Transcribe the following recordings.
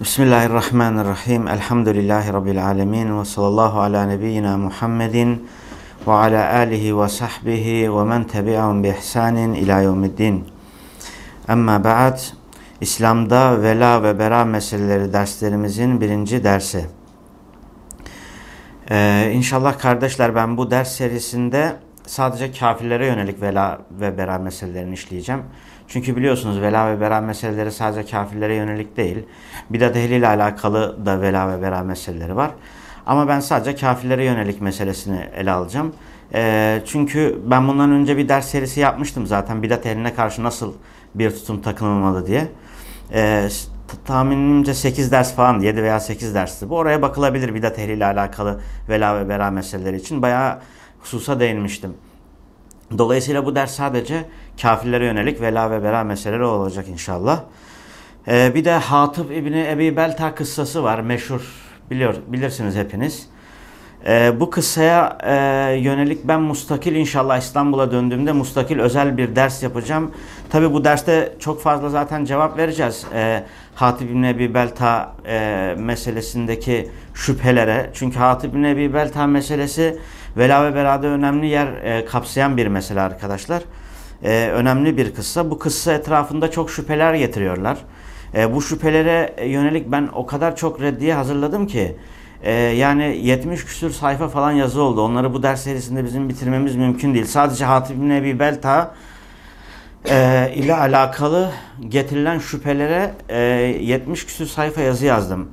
Bismillahirrahmanirrahim. Elhamdülillahi Rabbil alemin. Ve sallallahu ala nebiyyina Muhammedin ve ala alihi ve sahbihi ve men tebi'ahum bi ihsanin ila yevmiddin. Amma ba'd. İslam'da vela ve bera meseleleri derslerimizin birinci dersi. Ee, inşallah kardeşler ben bu ders serisinde sadece kafirlere yönelik vela ve bera meselelerini işleyeceğim. Çünkü biliyorsunuz vela ve bera meseleleri sadece kafirlere yönelik değil. Bidat ehliyle alakalı da vela ve bera meseleleri var. Ama ben sadece kafirlere yönelik meselesini ele alacağım. E, çünkü ben bundan önce bir ders serisi yapmıştım zaten bidat ehline karşı nasıl bir tutum takınılmalı diye. E, tahminimce 8 ders falan 7 veya 8 dersti. Bu oraya bakılabilir bidat ehliyle alakalı vela ve bera meseleleri için. Bayağı hususa değinmiştim. Dolayısıyla bu ders sadece kafirlere yönelik vela ve bera meseleleri olacak inşallah. Ee, bir de Hatip İbni Ebi Belta kıssası var. Meşhur biliyor, bilirsiniz hepiniz. Ee, bu kıssaya e, yönelik ben mustakil inşallah İstanbul'a döndüğümde mustakil özel bir ders yapacağım. Tabi bu derste çok fazla zaten cevap vereceğiz. Ee, Hatip İbni Ebi Belta e, meselesindeki şüphelere. Çünkü Hatip İbni Ebi Belta meselesi vela ve berada önemli yer e, kapsayan bir mesele arkadaşlar. E, önemli bir kıssa. Bu kıssa etrafında çok şüpheler getiriyorlar. E, bu şüphelere yönelik ben o kadar çok reddiye hazırladım ki e, yani 70 küsür sayfa falan yazı oldu. Onları bu ders serisinde bizim bitirmemiz mümkün değil. Sadece Hatip bin Belta e, ile alakalı getirilen şüphelere e, 70 küsür sayfa yazı yazdım.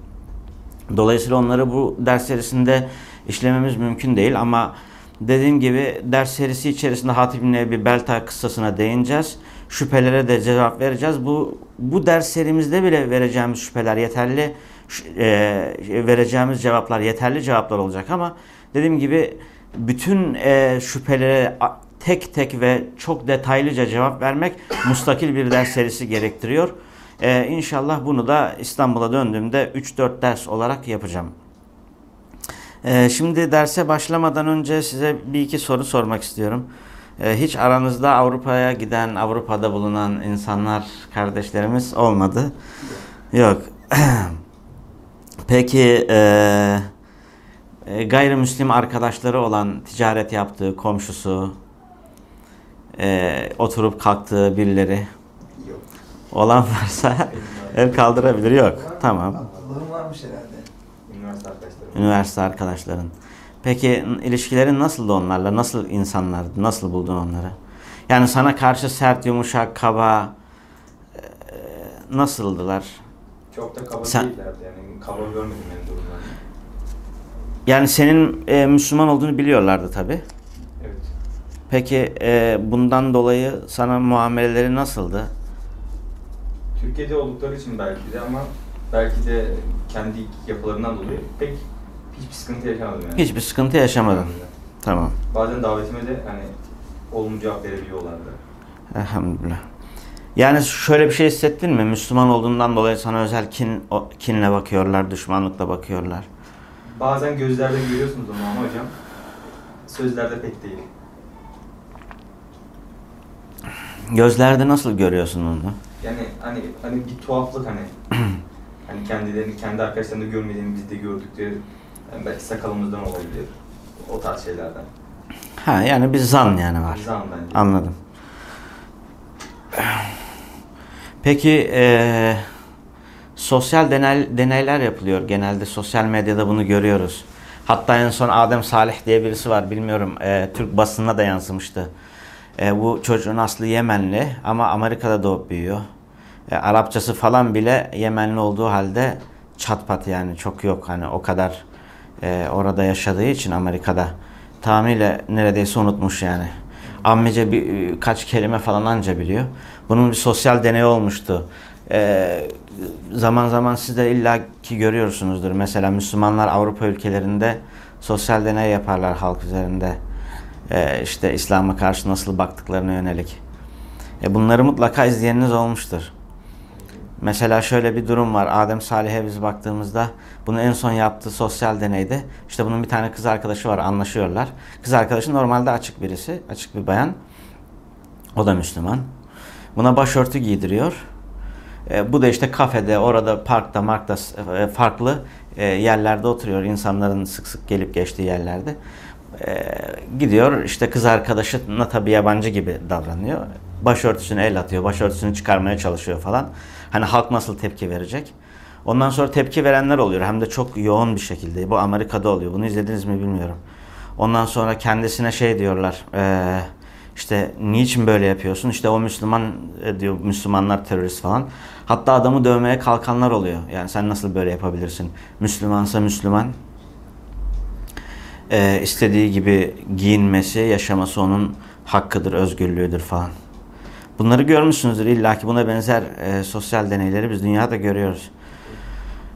Dolayısıyla onları bu ders serisinde işlememiz mümkün değil ama dediğim gibi ders serisi içerisinde Hatip bin Ebi Belta kıssasına değineceğiz. Şüphelere de cevap vereceğiz. Bu bu ders serimizde bile vereceğimiz şüpheler yeterli e, vereceğimiz cevaplar yeterli cevaplar olacak ama dediğim gibi bütün e, şüphelere tek tek ve çok detaylıca cevap vermek mustakil bir ders serisi gerektiriyor. Ee, inşallah bunu da İstanbul'a döndüğümde 3-4 ders olarak yapacağım. Ee, şimdi derse başlamadan önce size bir iki soru sormak istiyorum. Ee, hiç aranızda Avrupa'ya giden, Avrupa'da bulunan insanlar, kardeşlerimiz olmadı. Yok. Peki e, e, gayrimüslim arkadaşları olan ticaret yaptığı komşusu, e, oturup kalktığı birileri Yok. olan varsa el kaldırabilir. Yok. Tamam. Allah'ım varmış herhalde. Üniversite. Üniversite arkadaşların. Peki ilişkilerin nasıldı onlarla? Nasıl insanlardı? Nasıl buldun onları? Yani sana karşı sert, yumuşak, kaba e, nasıldılar? Çok da kaba Sen- değillerdi yani kaba görmedim yani durumlarını. Yani senin e, Müslüman olduğunu biliyorlardı tabi. Evet. Peki e, bundan dolayı sana muameleleri nasıldı? Türkiye'de oldukları için belki de ama belki de kendi yapılarından dolayı pek hiçbir sıkıntı yaşamadım yani. Hiçbir sıkıntı yaşamadın. Tamam. Bazen davetime de hani olumlu cevap verebiliyorlardı. Elhamdülillah. Yani şöyle bir şey hissettin mi? Müslüman olduğundan dolayı sana özel kin, o- kinle bakıyorlar, düşmanlıkla bakıyorlar. Bazen gözlerde görüyorsunuz onu ama hocam sözlerde pek değil. Gözlerde nasıl görüyorsun onu? Yani hani hani bir tuhaflık hani hani kendilerini kendi arkadaşlarında görmediğini bizde gördükleri yani belki sakalımızdan olabilir. O tarz şeylerden. Ha yani bir zan yani var. Zan bence. Anladım. Peki eee, sosyal deney, deneyler yapılıyor. Genelde sosyal medyada bunu görüyoruz. Hatta en son Adem Salih diye birisi var. Bilmiyorum eee, Türk basınına da yansımıştı. Eee, bu çocuğun aslı Yemenli ama Amerika'da doğup büyüyor. E, Arapçası falan bile Yemenli olduğu halde çatpat yani çok yok. Hani o kadar e, orada yaşadığı için Amerika'da tamamıyla neredeyse unutmuş yani. Ammice bir, kaç kelime falan anca biliyor. Bunun bir sosyal deney olmuştu. E, zaman zaman siz de illaki görüyorsunuzdur. Mesela Müslümanlar Avrupa ülkelerinde sosyal deney yaparlar halk üzerinde. E, işte İslam'a karşı nasıl baktıklarına yönelik. E, bunları mutlaka izleyeniniz olmuştur. Mesela şöyle bir durum var. Adem Salih'e biz baktığımızda bunu en son yaptığı sosyal deneyde işte bunun bir tane kız arkadaşı var anlaşıyorlar. Kız arkadaşı normalde açık birisi. Açık bir bayan. O da Müslüman. Buna başörtü giydiriyor. E, bu da işte kafede, orada parkta, markta e, farklı e, yerlerde oturuyor. insanların sık sık gelip geçtiği yerlerde. E, gidiyor işte kız arkadaşına tabii yabancı gibi davranıyor. Başörtüsünü el atıyor, başörtüsünü çıkarmaya çalışıyor falan. Hani halk nasıl tepki verecek? Ondan sonra tepki verenler oluyor. Hem de çok yoğun bir şekilde. Bu Amerika'da oluyor. Bunu izlediniz mi bilmiyorum. Ondan sonra kendisine şey diyorlar. Eee işte niçin böyle yapıyorsun? İşte o Müslüman e, diyor Müslümanlar terörist falan. Hatta adamı dövmeye kalkanlar oluyor. Yani sen nasıl böyle yapabilirsin? Müslümansa Müslüman. Ee, istediği gibi giyinmesi, yaşaması onun hakkıdır, özgürlüğüdür falan. Bunları görmüşsünüzdür illa ki buna benzer e, sosyal deneyleri biz dünyada görüyoruz.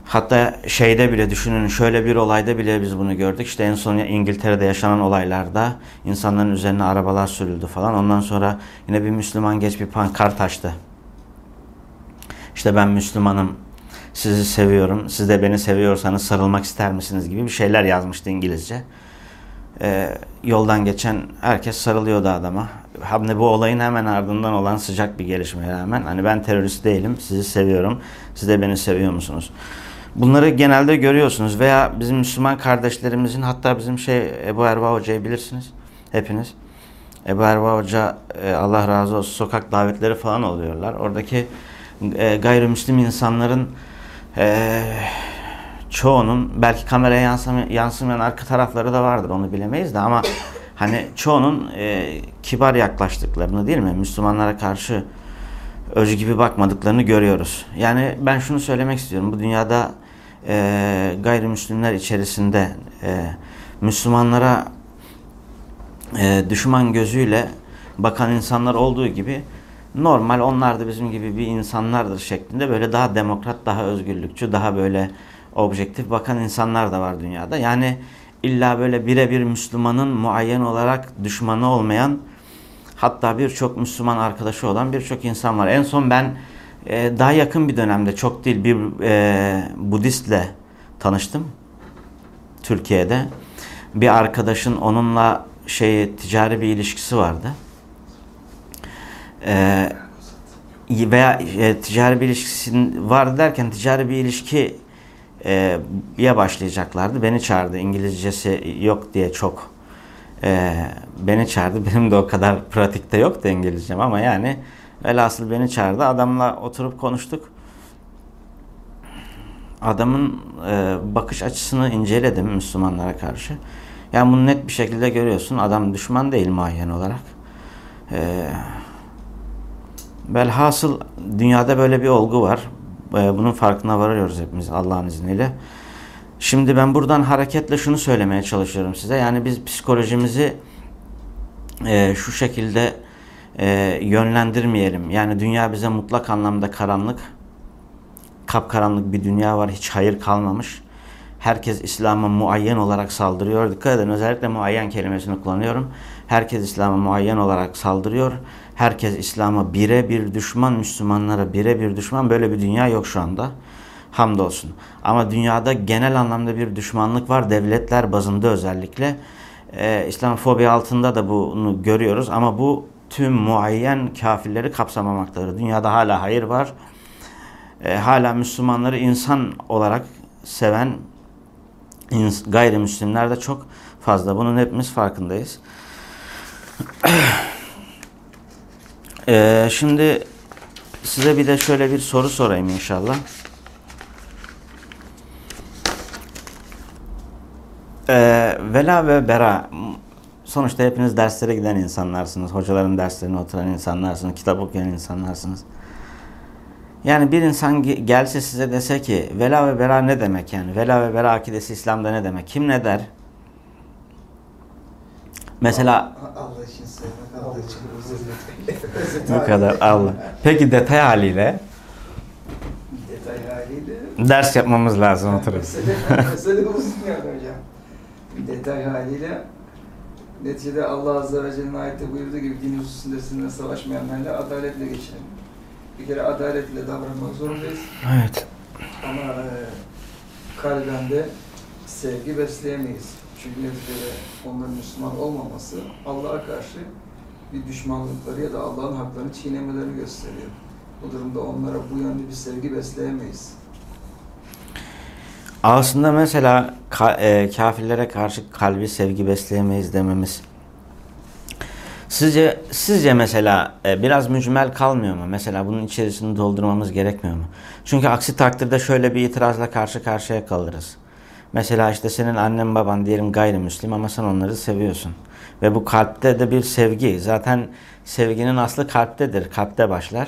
Hatta şeyde bile düşünün şöyle bir olayda bile biz bunu gördük. İşte en son İngiltere'de yaşanan olaylarda insanların üzerine arabalar sürüldü falan. Ondan sonra yine bir Müslüman geç bir pankart açtı. İşte ben Müslümanım, sizi seviyorum, siz de beni seviyorsanız sarılmak ister misiniz gibi bir şeyler yazmıştı İngilizce. Ee, yoldan geçen herkes sarılıyordu adama. Hani bu olayın hemen ardından olan sıcak bir gelişmeye rağmen hani ben terörist değilim, sizi seviyorum, siz de beni seviyor musunuz? Bunları genelde görüyorsunuz veya bizim Müslüman kardeşlerimizin hatta bizim şey Ebu Erva Hoca'yı bilirsiniz hepiniz. Ebu Erva Hoca e, Allah razı olsun sokak davetleri falan oluyorlar. Oradaki e, gayrimüslim insanların e, çoğunun belki kameraya yansımayan, arka tarafları da vardır onu bilemeyiz de ama hani çoğunun kibar yaklaştıklarını değil mi? Müslümanlara karşı öcü gibi bakmadıklarını görüyoruz. Yani ben şunu söylemek istiyorum. Bu dünyada e, gayrimüslimler içerisinde e, Müslümanlara e, düşman gözüyle bakan insanlar olduğu gibi normal onlar da bizim gibi bir insanlardır şeklinde böyle daha demokrat, daha özgürlükçü, daha böyle objektif bakan insanlar da var dünyada. Yani illa böyle birebir Müslümanın muayyen olarak düşmanı olmayan hatta birçok Müslüman arkadaşı olan birçok insan var. En son ben e, daha yakın bir dönemde çok değil bir e, Budistle tanıştım Türkiye'de. Bir arkadaşın onunla şey ticari bir ilişkisi vardı. E, veya e, ticari bir ilişkisi vardı derken ticari bir ilişki e, ya başlayacaklardı. Beni çağırdı. İngilizcesi yok diye çok e, beni çağırdı. Benim de o kadar pratikte yoktu İngilizcem ama yani velhasıl beni çağırdı. Adamla oturup konuştuk. Adamın e, bakış açısını inceledim Müslümanlara karşı. Yani bunu net bir şekilde görüyorsun. Adam düşman değil muayyen olarak. E, velhasıl dünyada böyle bir olgu var. E, bunun farkına varıyoruz hepimiz Allah'ın izniyle. Şimdi ben buradan hareketle şunu söylemeye çalışıyorum size. Yani biz psikolojimizi e, şu şekilde e, yönlendirmeyelim. Yani dünya bize mutlak anlamda karanlık, kapkaranlık bir dünya var. Hiç hayır kalmamış. Herkes İslam'a muayyen olarak saldırıyor. Dikkat edin özellikle muayyen kelimesini kullanıyorum. Herkes İslam'a muayyen olarak saldırıyor. Herkes İslam'a birebir düşman, Müslümanlara birebir düşman. Böyle bir dünya yok şu anda. Hamdolsun. Ama dünyada genel anlamda bir düşmanlık var. Devletler bazında özellikle. Ee, İslamofobi altında da bunu görüyoruz. Ama bu tüm muayyen kafirleri kapsamamaktadır. Dünyada hala hayır var. Ee, hala Müslümanları insan olarak seven gayrimüslimler de çok fazla. Bunun hepimiz farkındayız. ee, şimdi size bir de şöyle bir soru sorayım inşallah. Ee, vela ve bera sonuçta hepiniz derslere giden insanlarsınız. Hocaların derslerine oturan insanlarsınız. Kitap okuyan insanlarsınız. Yani bir insan gelse size dese ki vela ve bera ne demek yani? Vela ve bera akidesi İslam'da ne demek? Kim ne der? Mesela Allah için sevmek, Allah için Bu kadar Allah. Peki detay haliyle Detay haliyle ders yapmamız lazım oturup. mesele, mesele uzun yani hocam. Detay haliyle neticede Allah Azze ve Celle'nin ayette buyurduğu gibi din hususunda sizinle savaşmayanlarla adaletle geçirin. Bir kere adaletle davranmak zorundayız. Evet. Ama e, kalben de sevgi besleyemeyiz. Çünkü neticede onların Müslüman olmaması Allah'a karşı bir düşmanlıkları ya da Allah'ın haklarını çiğnemelerini gösteriyor. Bu durumda onlara bu yönde bir sevgi besleyemeyiz. Aslında mesela ka, e, kafirlere karşı kalbi sevgi besleyemeyiz dememiz. Sizce sizce mesela e, biraz mücmel kalmıyor mu? Mesela bunun içerisini doldurmamız gerekmiyor mu? Çünkü aksi takdirde şöyle bir itirazla karşı karşıya kalırız. Mesela işte senin annen baban diyelim gayrimüslim ama sen onları seviyorsun. Ve bu kalpte de bir sevgi. Zaten sevginin aslı kalptedir. Kalpte başlar.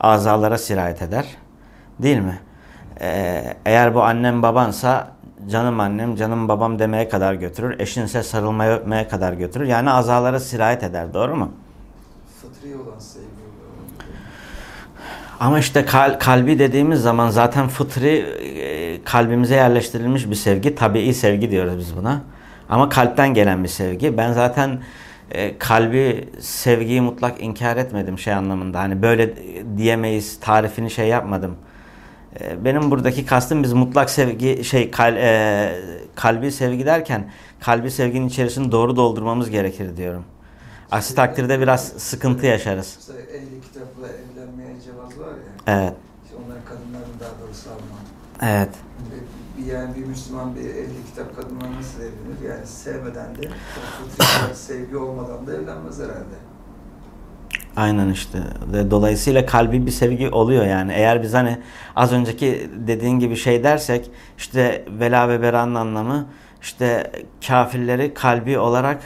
Azalara sirayet eder. Değil mi? Ee, eğer bu annem babansa canım annem, canım babam demeye kadar götürür. Eşinse sarılmaya öpmeye kadar götürür. Yani azalara sirayet eder. Doğru mu? Fıtri olan sevgi. Ama işte kal, kalbi dediğimiz zaman zaten fıtri e, kalbimize yerleştirilmiş bir sevgi. Tabii sevgi diyoruz biz buna. Ama kalpten gelen bir sevgi. Ben zaten e, kalbi sevgiyi mutlak inkar etmedim şey anlamında. Hani böyle diyemeyiz tarifini şey yapmadım. E, benim buradaki kastım biz mutlak sevgi şey kal, e, kalbi sevgi derken kalbi sevginin içerisini doğru doldurmamız gerekir diyorum. Aksi takdirde biraz sıkıntı yaşarız. Mesela ehli kitapla evlenmeye cevaz var ya. Evet. İşte onların kadınların daha doğrusu alma. Evet. Bir, yani bir Müslüman bir ehli kitap kadınla nasıl evlenir? Yani sevmeden de, sevgi olmadan da evlenmez herhalde. Aynen işte. Dolayısıyla kalbi bir sevgi oluyor yani. Eğer biz hani az önceki dediğin gibi şey dersek işte vela ve beranın anlamı işte kafirleri kalbi olarak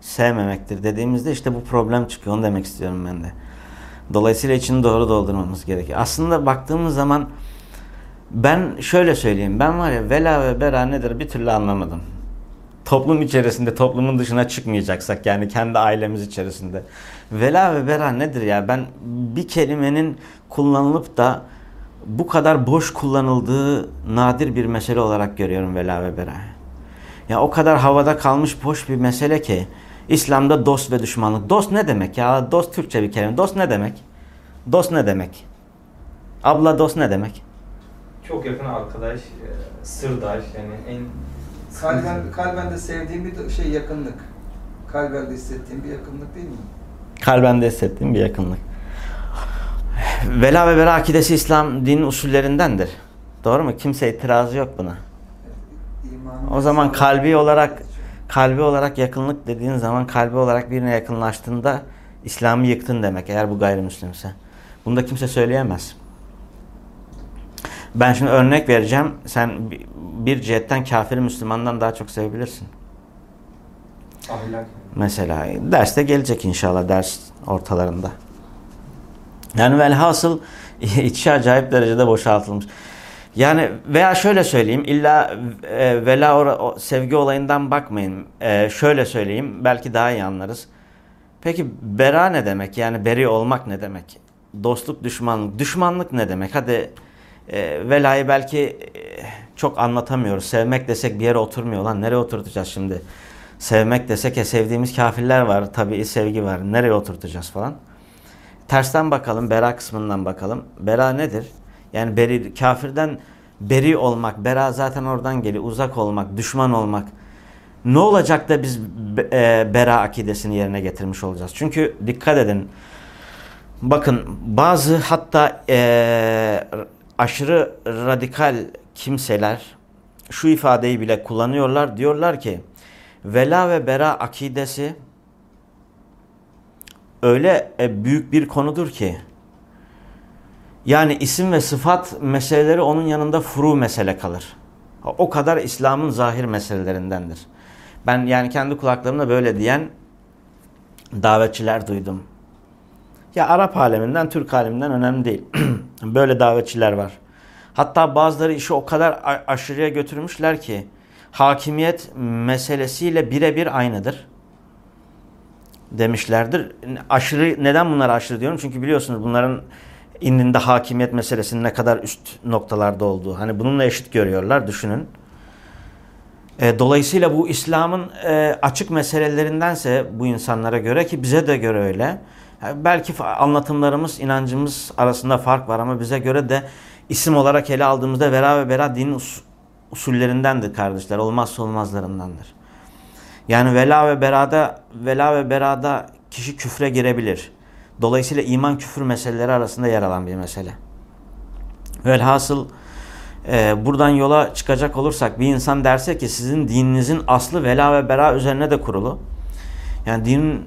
sevmemektir dediğimizde işte bu problem çıkıyor. Onu demek istiyorum ben de. Dolayısıyla içini doğru doldurmamız gerekiyor. Aslında baktığımız zaman ben şöyle söyleyeyim. Ben var ya vela ve bera nedir bir türlü anlamadım. Toplum içerisinde toplumun dışına çıkmayacaksak yani kendi ailemiz içerisinde. Vela ve bera nedir ya? Ben bir kelimenin kullanılıp da bu kadar boş kullanıldığı nadir bir mesele olarak görüyorum vela ve bera. Ya o kadar havada kalmış boş bir mesele ki İslam'da dost ve düşmanlık. Dost ne demek ya? Dost Türkçe bir kelime. Dost ne demek? Dost ne demek? Abla dost ne demek? Çok yakın arkadaş, e, sırdaş yani en Kalben, kalben de sevdiğim bir şey yakınlık. Kalben de hissettiğim bir yakınlık değil mi? Kalbende hissettiğim bir yakınlık. Vela ve bera akidesi İslam dinin usullerindendir. Doğru mu? Kimse itirazı yok buna. O zaman kalbi olarak kalbi olarak yakınlık dediğin zaman kalbi olarak birine yakınlaştığında İslam'ı yıktın demek eğer bu gayrimüslimse. Bunu da kimse söyleyemez. Ben şimdi örnek vereceğim. Sen bir cihetten kafiri Müslümandan daha çok sevebilirsin. ahlak. Mesela derste gelecek inşallah ders ortalarında. Yani velhasıl içi acayip derecede boşaltılmış. Yani veya şöyle söyleyeyim illa e, vela o, o, sevgi olayından bakmayın. E, şöyle söyleyeyim belki daha iyi anlarız. Peki bera ne demek? Yani beri olmak ne demek? Dostluk, düşmanlık. Düşmanlık ne demek? Hadi e, velayı belki e, çok anlatamıyoruz. Sevmek desek bir yere oturmuyor lan. Nereye oturtacağız şimdi? Sevmek desek ya sevdiğimiz kafirler var. Tabii sevgi var. Nereye oturtacağız falan. Tersten bakalım. Bera kısmından bakalım. Bera nedir? Yani beri, kafirden beri olmak. Bera zaten oradan geliyor. Uzak olmak, düşman olmak. Ne olacak da biz e, bera akidesini yerine getirmiş olacağız? Çünkü dikkat edin. Bakın bazı hatta e, aşırı radikal kimseler şu ifadeyi bile kullanıyorlar. Diyorlar ki vela ve bera akidesi öyle e, büyük bir konudur ki yani isim ve sıfat meseleleri onun yanında furu mesele kalır. O kadar İslam'ın zahir meselelerindendir. Ben yani kendi kulaklarımla böyle diyen davetçiler duydum. Ya Arap aleminden, Türk aleminden önemli değil. böyle davetçiler var. Hatta bazıları işi o kadar aşırıya götürmüşler ki hakimiyet meselesiyle birebir aynıdır demişlerdir. Aşırı neden bunlar aşırı diyorum? Çünkü biliyorsunuz bunların indinde hakimiyet meselesinin ne kadar üst noktalarda olduğu. Hani bununla eşit görüyorlar düşünün. E, dolayısıyla bu İslam'ın e, açık meselelerindense bu insanlara göre ki bize de göre öyle. Belki anlatımlarımız, inancımız arasında fark var ama bize göre de isim olarak ele aldığımızda vera ve bera dinin us usullerindendir kardeşler. Olmazsa olmazlarındandır. Yani vela ve berada vela ve berada kişi küfre girebilir. Dolayısıyla iman küfür meseleleri arasında yer alan bir mesele. Velhasıl e, buradan yola çıkacak olursak bir insan derse ki sizin dininizin aslı vela ve bera üzerine de kurulu. Yani dinin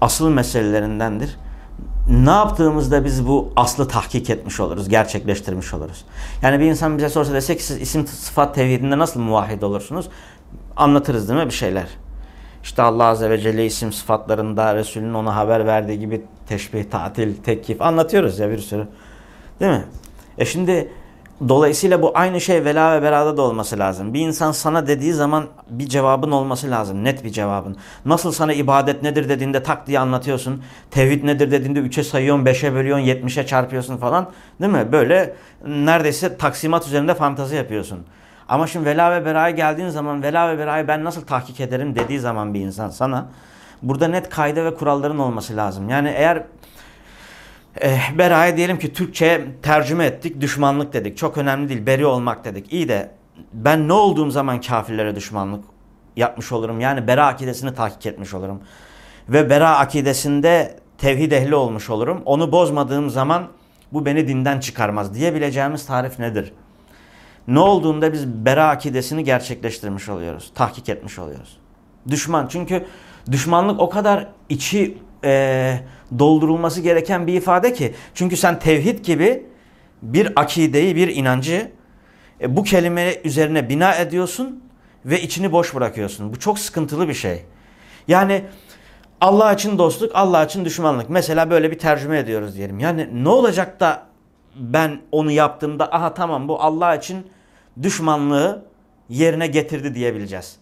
asıl meselelerindendir. Ne yaptığımızda biz bu aslı tahkik etmiş oluruz, gerçekleştirmiş oluruz. Yani bir insan bize sorsa desek siz isim sıfat tevhidinde nasıl muvahhid olursunuz? Anlatırız değil mi bir şeyler? İşte Allah Azze ve Celle isim sıfatlarında Resulün ona haber verdiği gibi teşbih, tatil, tekkif anlatıyoruz ya bir sürü. Değil mi? E şimdi dolayısıyla bu aynı şey vela ve berada da olması lazım. Bir insan sana dediği zaman bir cevabın olması lazım. Net bir cevabın. Nasıl sana ibadet nedir dediğinde tak diye anlatıyorsun. Tevhid nedir dediğinde 3'e sayıyorsun, 5'e bölüyorsun, 70'e çarpıyorsun falan. Değil mi? Böyle neredeyse taksimat üzerinde fantazi yapıyorsun. Ama şimdi vela ve beraya geldiğin zaman vela ve berayı ben nasıl tahkik ederim dediği zaman bir insan sana burada net kaide ve kuralların olması lazım. Yani eğer e, beraya diyelim ki Türkçe tercüme ettik düşmanlık dedik. Çok önemli değil beri olmak dedik. İyi de ben ne olduğum zaman kafirlere düşmanlık yapmış olurum. Yani bera akidesini tahkik etmiş olurum. Ve bera akidesinde tevhid ehli olmuş olurum. Onu bozmadığım zaman bu beni dinden çıkarmaz diyebileceğimiz tarif nedir? ne olduğunda biz bera akidesini gerçekleştirmiş oluyoruz. Tahkik etmiş oluyoruz. Düşman çünkü düşmanlık o kadar içi e, doldurulması gereken bir ifade ki. Çünkü sen tevhid gibi bir akideyi, bir inancı e, bu kelime üzerine bina ediyorsun ve içini boş bırakıyorsun. Bu çok sıkıntılı bir şey. Yani Allah için dostluk, Allah için düşmanlık. Mesela böyle bir tercüme ediyoruz diyelim. Yani ne olacak da ben onu yaptığımda aha tamam bu Allah için düşmanlığı yerine getirdi diyebileceğiz.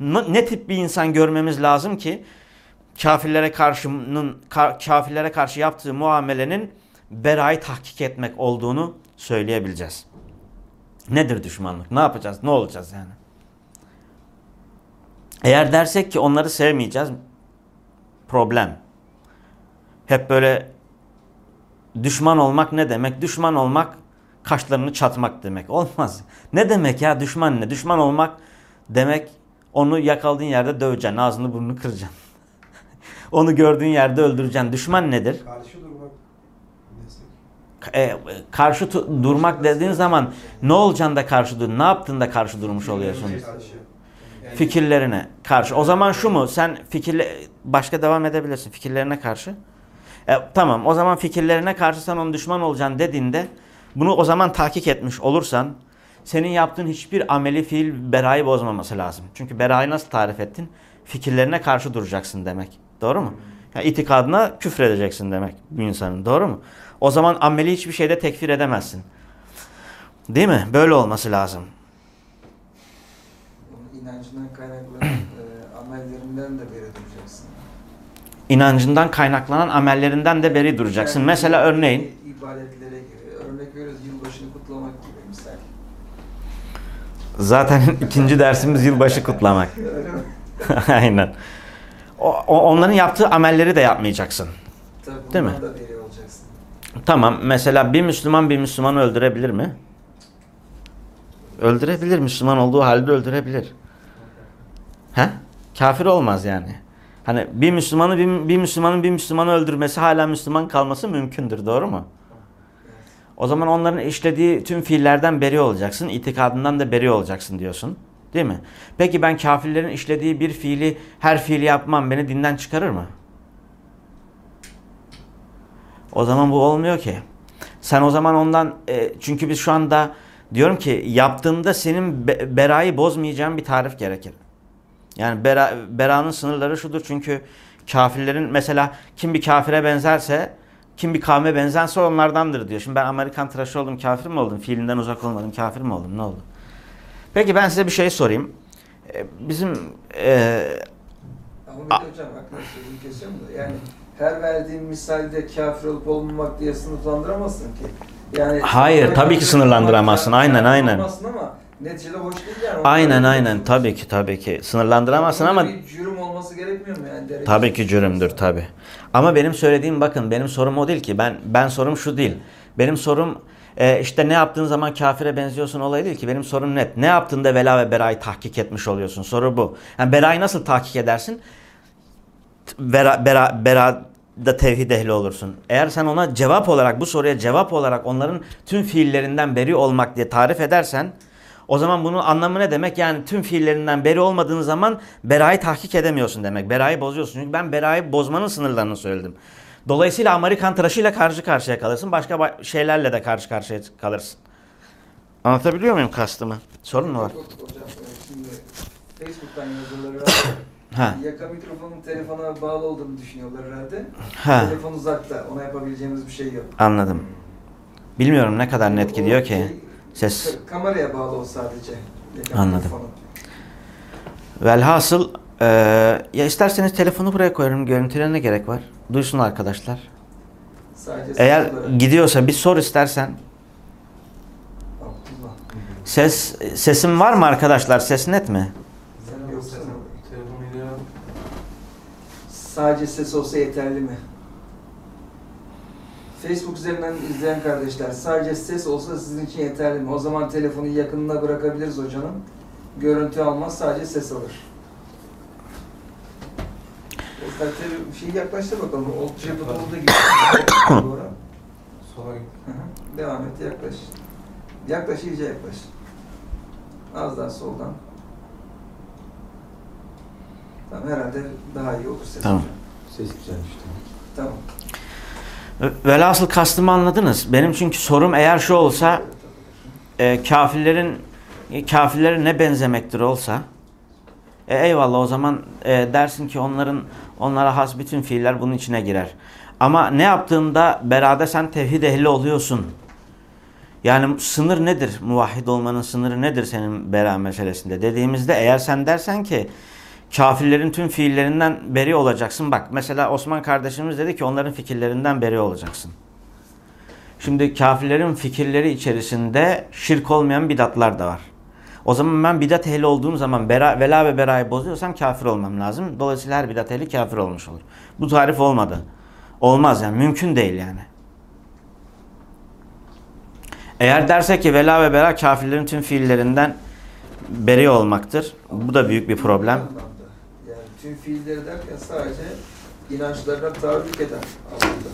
Ne tip bir insan görmemiz lazım ki kafirlere karşının kafirlere karşı yaptığı muamelenin berayı tahkik etmek olduğunu söyleyebileceğiz. Nedir düşmanlık? Ne yapacağız? Ne olacağız yani? Eğer dersek ki onları sevmeyeceğiz problem. Hep böyle düşman olmak ne demek? Düşman olmak kaşlarını çatmak demek. Olmaz. Ne demek ya düşman ne? Düşman olmak demek onu yakaladığın yerde döveceksin. Ağzını burnunu kıracaksın. Onu gördüğün yerde öldüreceksin. Düşman nedir? Karşı durmak. E, karşı durmak dediğin zaman ne olacaksın da karşı dur? Ne yaptın da karşı durmuş oluyorsun? Fikirlerine karşı. O zaman şu mu? Sen fikirle başka devam edebilirsin fikirlerine karşı. E, tamam. O zaman fikirlerine karşı sen onun düşman olacaksın dediğinde bunu o zaman tahkik etmiş olursan senin yaptığın hiçbir ameli fiil berayı bozmaması lazım. Çünkü berayı nasıl tarif ettin? Fikirlerine karşı duracaksın demek. Doğru mu? Yani itikadına küfredeceksin demek bir insanın. Doğru mu? O zaman ameli hiçbir şeyde tekfir edemezsin. Değil mi? Böyle olması lazım. İnancından kaynaklanan e, amellerinden de beri duracaksın. İnancından kaynaklanan amellerinden de beri duracaksın. Yani, Mesela örneğin ibadetlere örnek veriyoruz yılbaşını kutlamak gibi misal. Zaten ikinci dersimiz yılbaşı kutlamak. Aynen. O, onların yaptığı amelleri de yapmayacaksın. Tabii Değil mi? da biri olacaksın. Tamam. Mesela bir Müslüman bir Müslümanı öldürebilir mi? Öldürebilir. Müslüman olduğu halde öldürebilir. He? Kafir olmaz yani. Hani bir Müslümanı bir, bir Müslümanın bir Müslümanı öldürmesi hala Müslüman kalması mümkündür. Doğru mu? O zaman onların işlediği tüm fiillerden beri olacaksın. itikadından da beri olacaksın diyorsun. Değil mi? Peki ben kafirlerin işlediği bir fiili her fiili yapmam beni dinden çıkarır mı? O zaman bu olmuyor ki. Sen o zaman ondan e, çünkü biz şu anda diyorum ki yaptığında senin be, berayı bozmayacağın bir tarif gerekir. Yani bera, beranın sınırları şudur çünkü kafirlerin mesela kim bir kafire benzerse kim bir kavme benzense onlardandır diyor. Şimdi ben Amerikan tıraşı oldum kafir mi oldum? Fiilinden uzak olmadım kafir mi oldum? Ne oldu? Peki ben size bir şey sorayım. Ee, bizim e, bir hocam sözünü kesiyorum da yani her verdiğim misalde kafir olup olmamak diye sınıflandıramazsın ki. Yani Hayır tabii ki sınırlandıramazsın. Aynen aynen. Ama neticede hoş değil yani. Aynen aynen tabii ki tabii ki sınırlandıramazsın ama bir cürüm olması gerekmiyor mu yani? Tabii ki cürümdür tabii. Ama benim söylediğim bakın benim sorum o değil ki. Ben ben sorum şu değil. Benim sorum e, işte ne yaptığın zaman kafire benziyorsun olay değil ki. Benim sorum net. Ne yaptığında vela ve berayı tahkik etmiş oluyorsun. Soru bu. Yani berayı nasıl tahkik edersin? Bera, bera, bera, da tevhid ehli olursun. Eğer sen ona cevap olarak bu soruya cevap olarak onların tüm fiillerinden beri olmak diye tarif edersen o zaman bunun anlamı ne demek? Yani tüm fiillerinden beri olmadığın zaman berayı tahkik edemiyorsun demek. Berayı bozuyorsun. Çünkü ben berayı bozmanın sınırlarını söyledim. Dolayısıyla Amerikan tıraşıyla karşı karşıya kalırsın. Başka şeylerle de karşı karşıya kalırsın. Anlatabiliyor muyum kastımı? Sorun mu var? Ee, Şimdi Facebook'tan yazıları. Ha. Yaka mikrofonun telefona bağlı olduğunu düşünüyorlar herhalde. Ha. Telefon uzakta. Ona yapabileceğimiz bir şey yok. Anladım. Bilmiyorum ne kadar net gidiyor ki. şey, Ses. ka- Kameraya bağlı o sadece. Yaka Anladım. mikrofonu. Velhasıl eee ya isterseniz telefonu buraya koyarım. Görüntülerine ne gerek var? Duysun arkadaşlar. Sadece Eğer olarak. gidiyorsa bir sor istersen. Ses sesim var mı arkadaşlar? Ses net mi? Sadece ses olsa yeterli mi? Facebook üzerinden izleyen kardeşler sadece ses olsa sizin için yeterli mi? O zaman telefonu yakınına bırakabiliriz hocanın. Görüntü almaz sadece ses alır. Zaten şeyi yaklaştır bakalım. O cep olduğu gibi. Doğru. sola git. Devam et yaklaş. Yaklaş iyice yaklaş. Az daha soldan. Tamam herhalde daha iyi olur ses. Tamam. Ses güzelmiş. Tamam. Velhasıl kastımı anladınız. Benim çünkü sorum eğer şu olsa e, kafirlerin e, kafirlere ne benzemektir olsa e, eyvallah o zaman e, dersin ki onların onlara has bütün fiiller bunun içine girer. Ama ne yaptığında berade sen tevhid ehli oluyorsun. Yani sınır nedir? Muvahhid olmanın sınırı nedir senin bera meselesinde? Dediğimizde eğer sen dersen ki kafirlerin tüm fiillerinden beri olacaksın. Bak mesela Osman kardeşimiz dedi ki onların fikirlerinden beri olacaksın. Şimdi kafirlerin fikirleri içerisinde şirk olmayan bidatlar da var. O zaman ben bidat ehli olduğum zaman bera, vela ve berayı bozuyorsam kafir olmam lazım. Dolayısıyla her bidat ehli kafir olmuş olur. Bu tarif olmadı. Olmaz yani mümkün değil yani. Eğer dersek ki vela ve bera kafirlerin tüm fiillerinden beri olmaktır. Bu da büyük bir problem. Yani tüm fiilleri derken sadece inançlarına taalluk eden anlamda.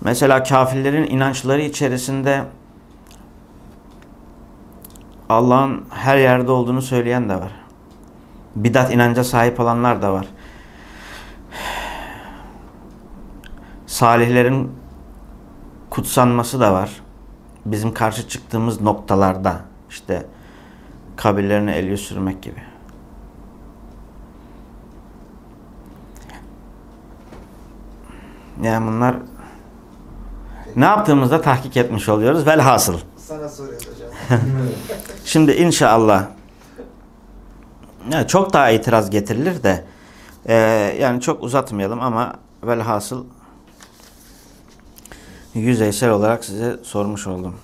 Mesela kafirlerin inançları içerisinde Allah'ın her yerde olduğunu söyleyen de var. Bidat inanca sahip olanlar da var. Salihlerin kutsanması da var. Bizim karşı çıktığımız noktalarda işte kabirlerine el sürmek gibi. Yani bunlar ne yaptığımızda tahkik etmiş oluyoruz. Velhasıl. Sana soruyoruz hocam. Şimdi inşallah yani çok daha itiraz getirilir de e, yani çok uzatmayalım ama velhasıl yüzeysel olarak size sormuş oldum.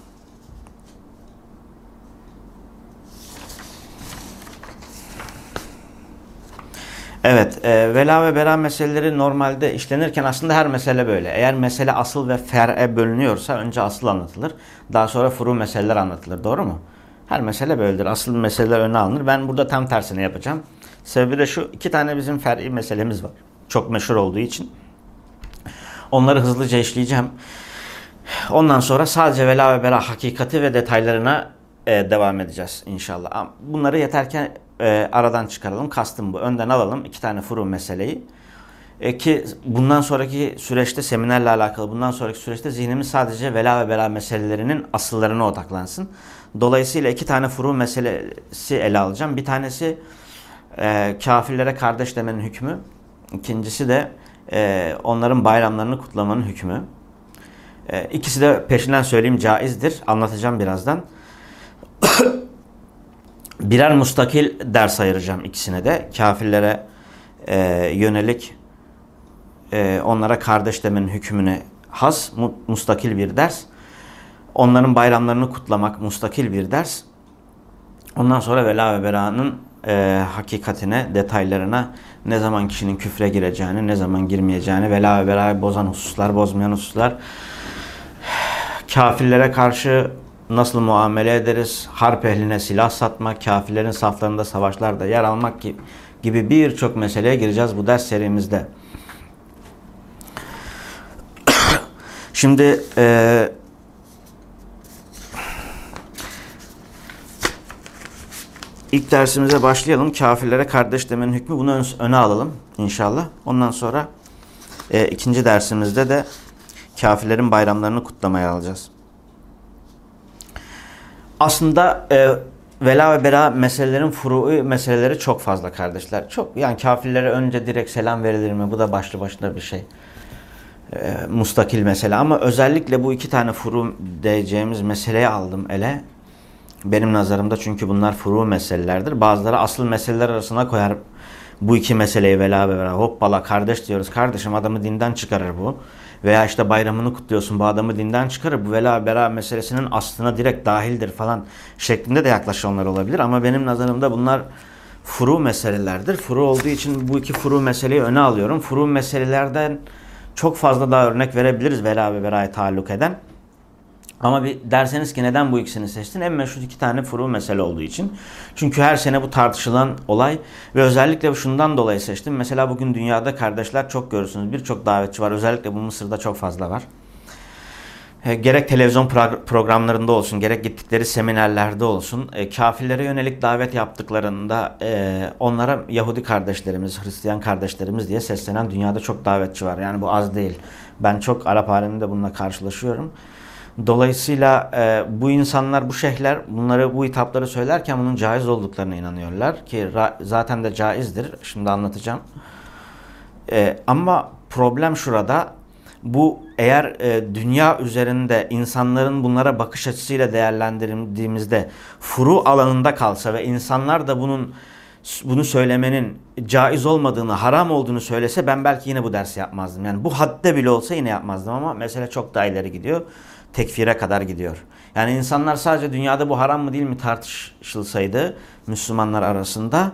Evet, e, vela ve bera meseleleri normalde işlenirken aslında her mesele böyle. Eğer mesele asıl ve fer'e bölünüyorsa önce asıl anlatılır. Daha sonra furu meseleler anlatılır. Doğru mu? Her mesele böyledir. Asıl meseleler öne alınır. Ben burada tam tersini yapacağım. Sebebi de şu, iki tane bizim fer'i meselemiz var. Çok meşhur olduğu için. Onları hızlıca işleyeceğim. Ondan sonra sadece vela ve bera hakikati ve detaylarına e, devam edeceğiz inşallah. Bunları yeterken e, aradan çıkaralım. Kastım bu. Önden alalım iki tane furu meseleyi. E, ki bundan sonraki süreçte seminerle alakalı bundan sonraki süreçte zihnimiz sadece vela ve bera meselelerinin asıllarına odaklansın. Dolayısıyla iki tane furu meselesi ele alacağım. Bir tanesi e, kafirlere kardeş demenin hükmü. İkincisi de e, onların bayramlarını kutlamanın hükmü. E, ikisi de peşinden söyleyeyim caizdir. Anlatacağım birazdan. Birer mustakil ders ayıracağım ikisine de. Kafirlere e, yönelik e, onlara kardeş demenin hükmüne has, mu, mustakil bir ders. Onların bayramlarını kutlamak mustakil bir ders. Ondan sonra vela ve bera'nın e, hakikatine, detaylarına ne zaman kişinin küfre gireceğini, ne zaman girmeyeceğini, vela ve bozan hususlar, bozmayan hususlar, kafirlere karşı nasıl muamele ederiz, harp ehline silah satmak, kafirlerin saflarında savaşlarda yer almak gibi, birçok meseleye gireceğiz bu ders serimizde. Şimdi e, ilk dersimize başlayalım. Kafirlere kardeş demenin hükmü bunu ön, öne alalım inşallah. Ondan sonra e, ikinci dersimizde de kafirlerin bayramlarını kutlamaya alacağız. Aslında e, vela ve bera meselelerin furu meseleleri çok fazla kardeşler. Çok yani kafirlere önce direkt selam verilir mi? Bu da başlı başına bir şey. E, mustakil mesele ama özellikle bu iki tane furu diyeceğimiz meseleyi aldım ele. Benim nazarımda çünkü bunlar furu meselelerdir. Bazıları asıl meseleler arasına koyar bu iki meseleyi vela ve bera. Hoppala kardeş diyoruz. Kardeşim adamı dinden çıkarır bu. Veya işte bayramını kutluyorsun bu adamı dinden çıkarır. Bu vela bera meselesinin aslına direkt dahildir falan şeklinde de yaklaşanlar olabilir. Ama benim nazarımda bunlar furu meselelerdir. Furu olduğu için bu iki furu meseleyi öne alıyorum. Furu meselelerden çok fazla daha örnek verebiliriz vela ve beraya taalluk eden. Ama bir derseniz ki neden bu ikisini seçtin? En meşhur iki tane furu mesele olduğu için. Çünkü her sene bu tartışılan olay ve özellikle şundan dolayı seçtim. Mesela bugün dünyada kardeşler çok görürsünüz. Birçok davetçi var. Özellikle bu Mısır'da çok fazla var. E, gerek televizyon pro programlarında olsun, gerek gittikleri seminerlerde olsun, e, kafirlere yönelik davet yaptıklarında e, onlara Yahudi kardeşlerimiz, Hristiyan kardeşlerimiz diye seslenen dünyada çok davetçi var. Yani bu az değil. Ben çok Arap aleminde bununla karşılaşıyorum. Dolayısıyla e, bu insanlar, bu şeyhler bunları, bu hitapları söylerken bunun caiz olduklarına inanıyorlar. Ki zaten de caizdir. Şimdi anlatacağım. E, ama problem şurada. Bu eğer e, dünya üzerinde insanların bunlara bakış açısıyla değerlendirdiğimizde furu alanında kalsa ve insanlar da bunun bunu söylemenin caiz olmadığını, haram olduğunu söylese ben belki yine bu dersi yapmazdım. Yani bu hadde bile olsa yine yapmazdım ama mesele çok daha ileri gidiyor tekfire kadar gidiyor. Yani insanlar sadece dünyada bu haram mı değil mi tartışılsaydı Müslümanlar arasında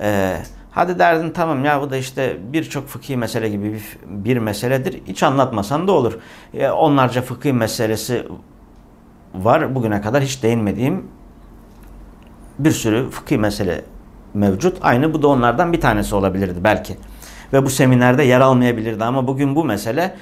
e, hadi derdin tamam ya bu da işte birçok fıkhi mesele gibi bir, bir meseledir. Hiç anlatmasan da olur. E, onlarca fıkhi meselesi var bugüne kadar hiç değinmediğim bir sürü fıkhi mesele mevcut. Aynı bu da onlardan bir tanesi olabilirdi belki. Ve bu seminerde yer almayabilirdi ama bugün bu mesele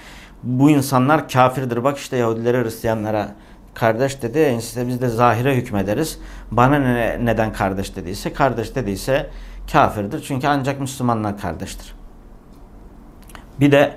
bu insanlar kafirdir. Bak işte Yahudilere, Hristiyanlara kardeş dedi. En işte biz de zahire hükmederiz. Bana ne, neden kardeş dediyse, kardeş dediyse kafirdir. Çünkü ancak Müslümanlar kardeştir. Bir de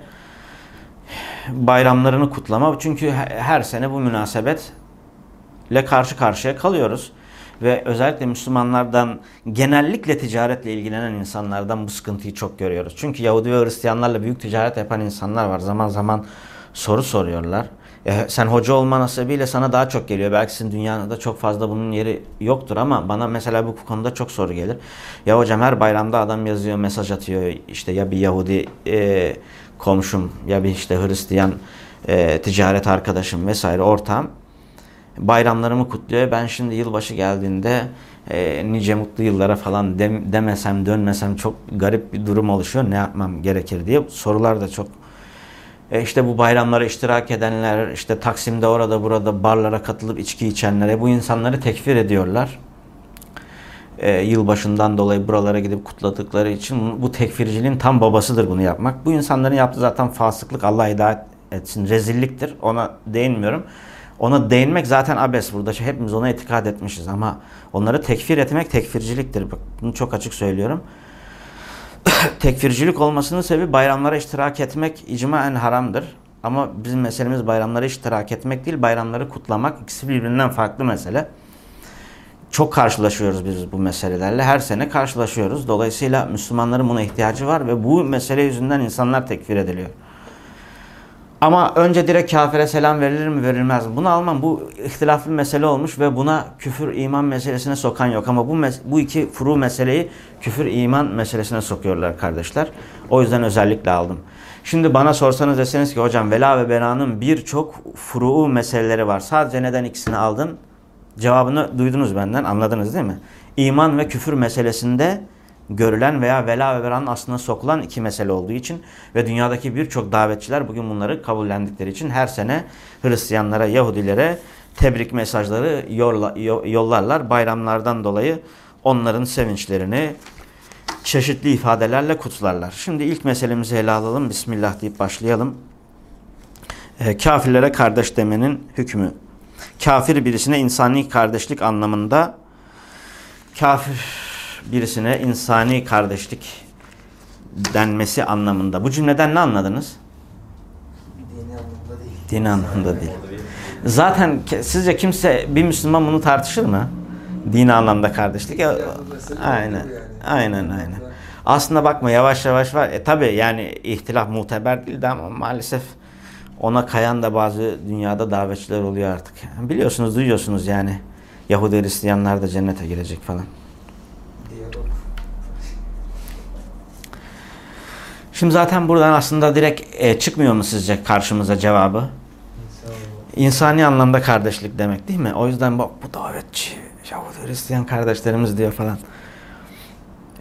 bayramlarını kutlama. Çünkü her sene bu münasebetle karşı karşıya kalıyoruz. Ve özellikle Müslümanlardan genellikle ticaretle ilgilenen insanlardan bu sıkıntıyı çok görüyoruz. Çünkü Yahudi ve Hristiyanlarla büyük ticaret yapan insanlar var. Zaman zaman soru soruyorlar. E, sen hoca olma nasibiyla sana daha çok geliyor. Belki sizin dünyada çok fazla bunun yeri yoktur ama bana mesela bu konuda çok soru gelir. Ya hocam her bayramda adam yazıyor, mesaj atıyor. İşte ya bir Yahudi e, komşum ya bir işte Hristiyan e, ticaret arkadaşım vesaire ortağım bayramlarımı kutluyor. Ben şimdi yılbaşı geldiğinde e, nice mutlu yıllara falan dem, demesem dönmesem çok garip bir durum oluşuyor. Ne yapmam gerekir diye sorular da çok. E işte bu bayramlara iştirak edenler, işte Taksim'de orada burada barlara katılıp içki içenlere bu insanları tekfir ediyorlar. E, yılbaşından dolayı buralara gidip kutladıkları için bu tekfirciliğin tam babasıdır bunu yapmak. Bu insanların yaptığı zaten fasıklık Allah hidayet etsin rezilliktir. Ona değinmiyorum. Ona değinmek zaten abes burada. Hepimiz ona itikad etmişiz ama onları tekfir etmek tekfirciliktir. Bak, bunu çok açık söylüyorum. Tekfircilik olmasının sebebi bayramlara iştirak etmek icmaen haramdır. Ama bizim meselemiz bayramlara iştirak etmek değil, bayramları kutlamak. İkisi birbirinden farklı mesele. Çok karşılaşıyoruz biz bu meselelerle. Her sene karşılaşıyoruz. Dolayısıyla Müslümanların buna ihtiyacı var ve bu mesele yüzünden insanlar tekfir ediliyor. Ama önce direkt kafire selam verilir mi verilmez mi? Bunu almam. Bu ihtilaflı mesele olmuş ve buna küfür iman meselesine sokan yok. Ama bu bu iki furu meseleyi küfür iman meselesine sokuyorlar kardeşler. O yüzden özellikle aldım. Şimdi bana sorsanız deseniz ki hocam vela ve beranın birçok furu meseleleri var. Sadece neden ikisini aldın? Cevabını duydunuz benden anladınız değil mi? İman ve küfür meselesinde görülen veya vela ve veranın aslında sokulan iki mesele olduğu için ve dünyadaki birçok davetçiler bugün bunları kabullendikleri için her sene Hristiyanlara, Yahudilere tebrik mesajları yollarlar bayramlardan dolayı onların sevinçlerini çeşitli ifadelerle kutlarlar. Şimdi ilk meselemizi ele alalım. Bismillah deyip başlayalım. E, kafirlere kardeş demenin hükmü. Kafir birisine insani kardeşlik anlamında kafir birisine insani kardeşlik denmesi anlamında. Bu cümleden ne anladınız? Dini anlamda değil. Dini anlamda değil. Zaten sizce kimse bir Müslüman bunu tartışır mı? Dini anlamda kardeşlik. Ya, aynen. Aynen aynen. Aslında bakma yavaş yavaş var. E tabi yani ihtilaf muteber değildi ama maalesef ona kayan da bazı dünyada davetçiler oluyor artık. Biliyorsunuz duyuyorsunuz yani. Yahudi Hristiyanlar da cennete girecek falan. Diyalog. Şimdi zaten buradan aslında direkt e, çıkmıyor mu sizce karşımıza cevabı? İnsani anlamda kardeşlik demek değil mi? O yüzden bak bu davetçi, Yahudi Hristiyan kardeşlerimiz diyor falan.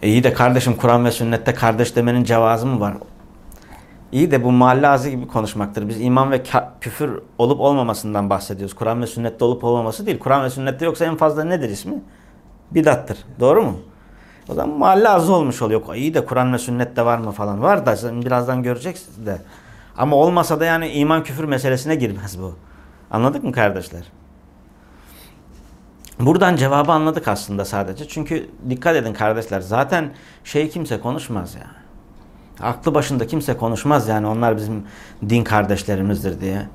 E iyi de kardeşim Kur'an ve sünnette kardeş demenin cevazı mı var? İyi de bu mahalle ağzı gibi konuşmaktır. Biz iman ve küfür olup olmamasından bahsediyoruz. Kur'an ve sünnette olup olmaması değil. Kur'an ve sünnette yoksa en fazla nedir ismi? Bidattır. Doğru mu? O zaman mahalle ağzı olmuş oluyor. İyi de Kur'an ve sünnette var mı falan. Var da birazdan göreceksiniz de. Ama olmasa da yani iman küfür meselesine girmez bu. Anladık mı kardeşler? Buradan cevabı anladık aslında sadece. Çünkü dikkat edin kardeşler zaten şey kimse konuşmaz ya. Aklı başında kimse konuşmaz yani onlar bizim din kardeşlerimizdir diye.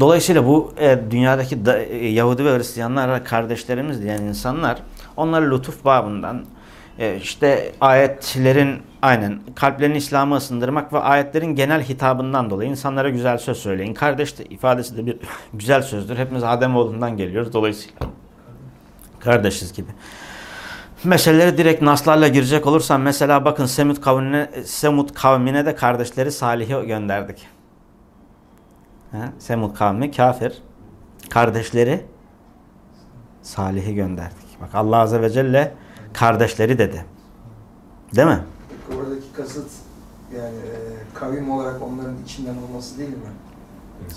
Dolayısıyla bu e, dünyadaki da, e, Yahudi ve Hristiyanlar kardeşlerimiz diyen insanlar onları lütuf babından işte ayetlerin aynen kalplerini İslam'a ısındırmak ve ayetlerin genel hitabından dolayı insanlara güzel söz söyleyin. Kardeş de, ifadesi de bir güzel sözdür. Hepimiz Ademoğlundan geliyoruz dolayısıyla. Kardeşiz gibi. Meselelere direkt naslarla girecek olursam mesela bakın Semut kavmine, Semut kavmine de kardeşleri Salih'i gönderdik. Ha? Semut kavmi kafir. Kardeşleri Salih'i gönderdik. Bak Allah Azze ve Celle kardeşleri dedi. Değil mi? Oradaki kasıt yani e, kavim olarak onların içinden olması değil mi?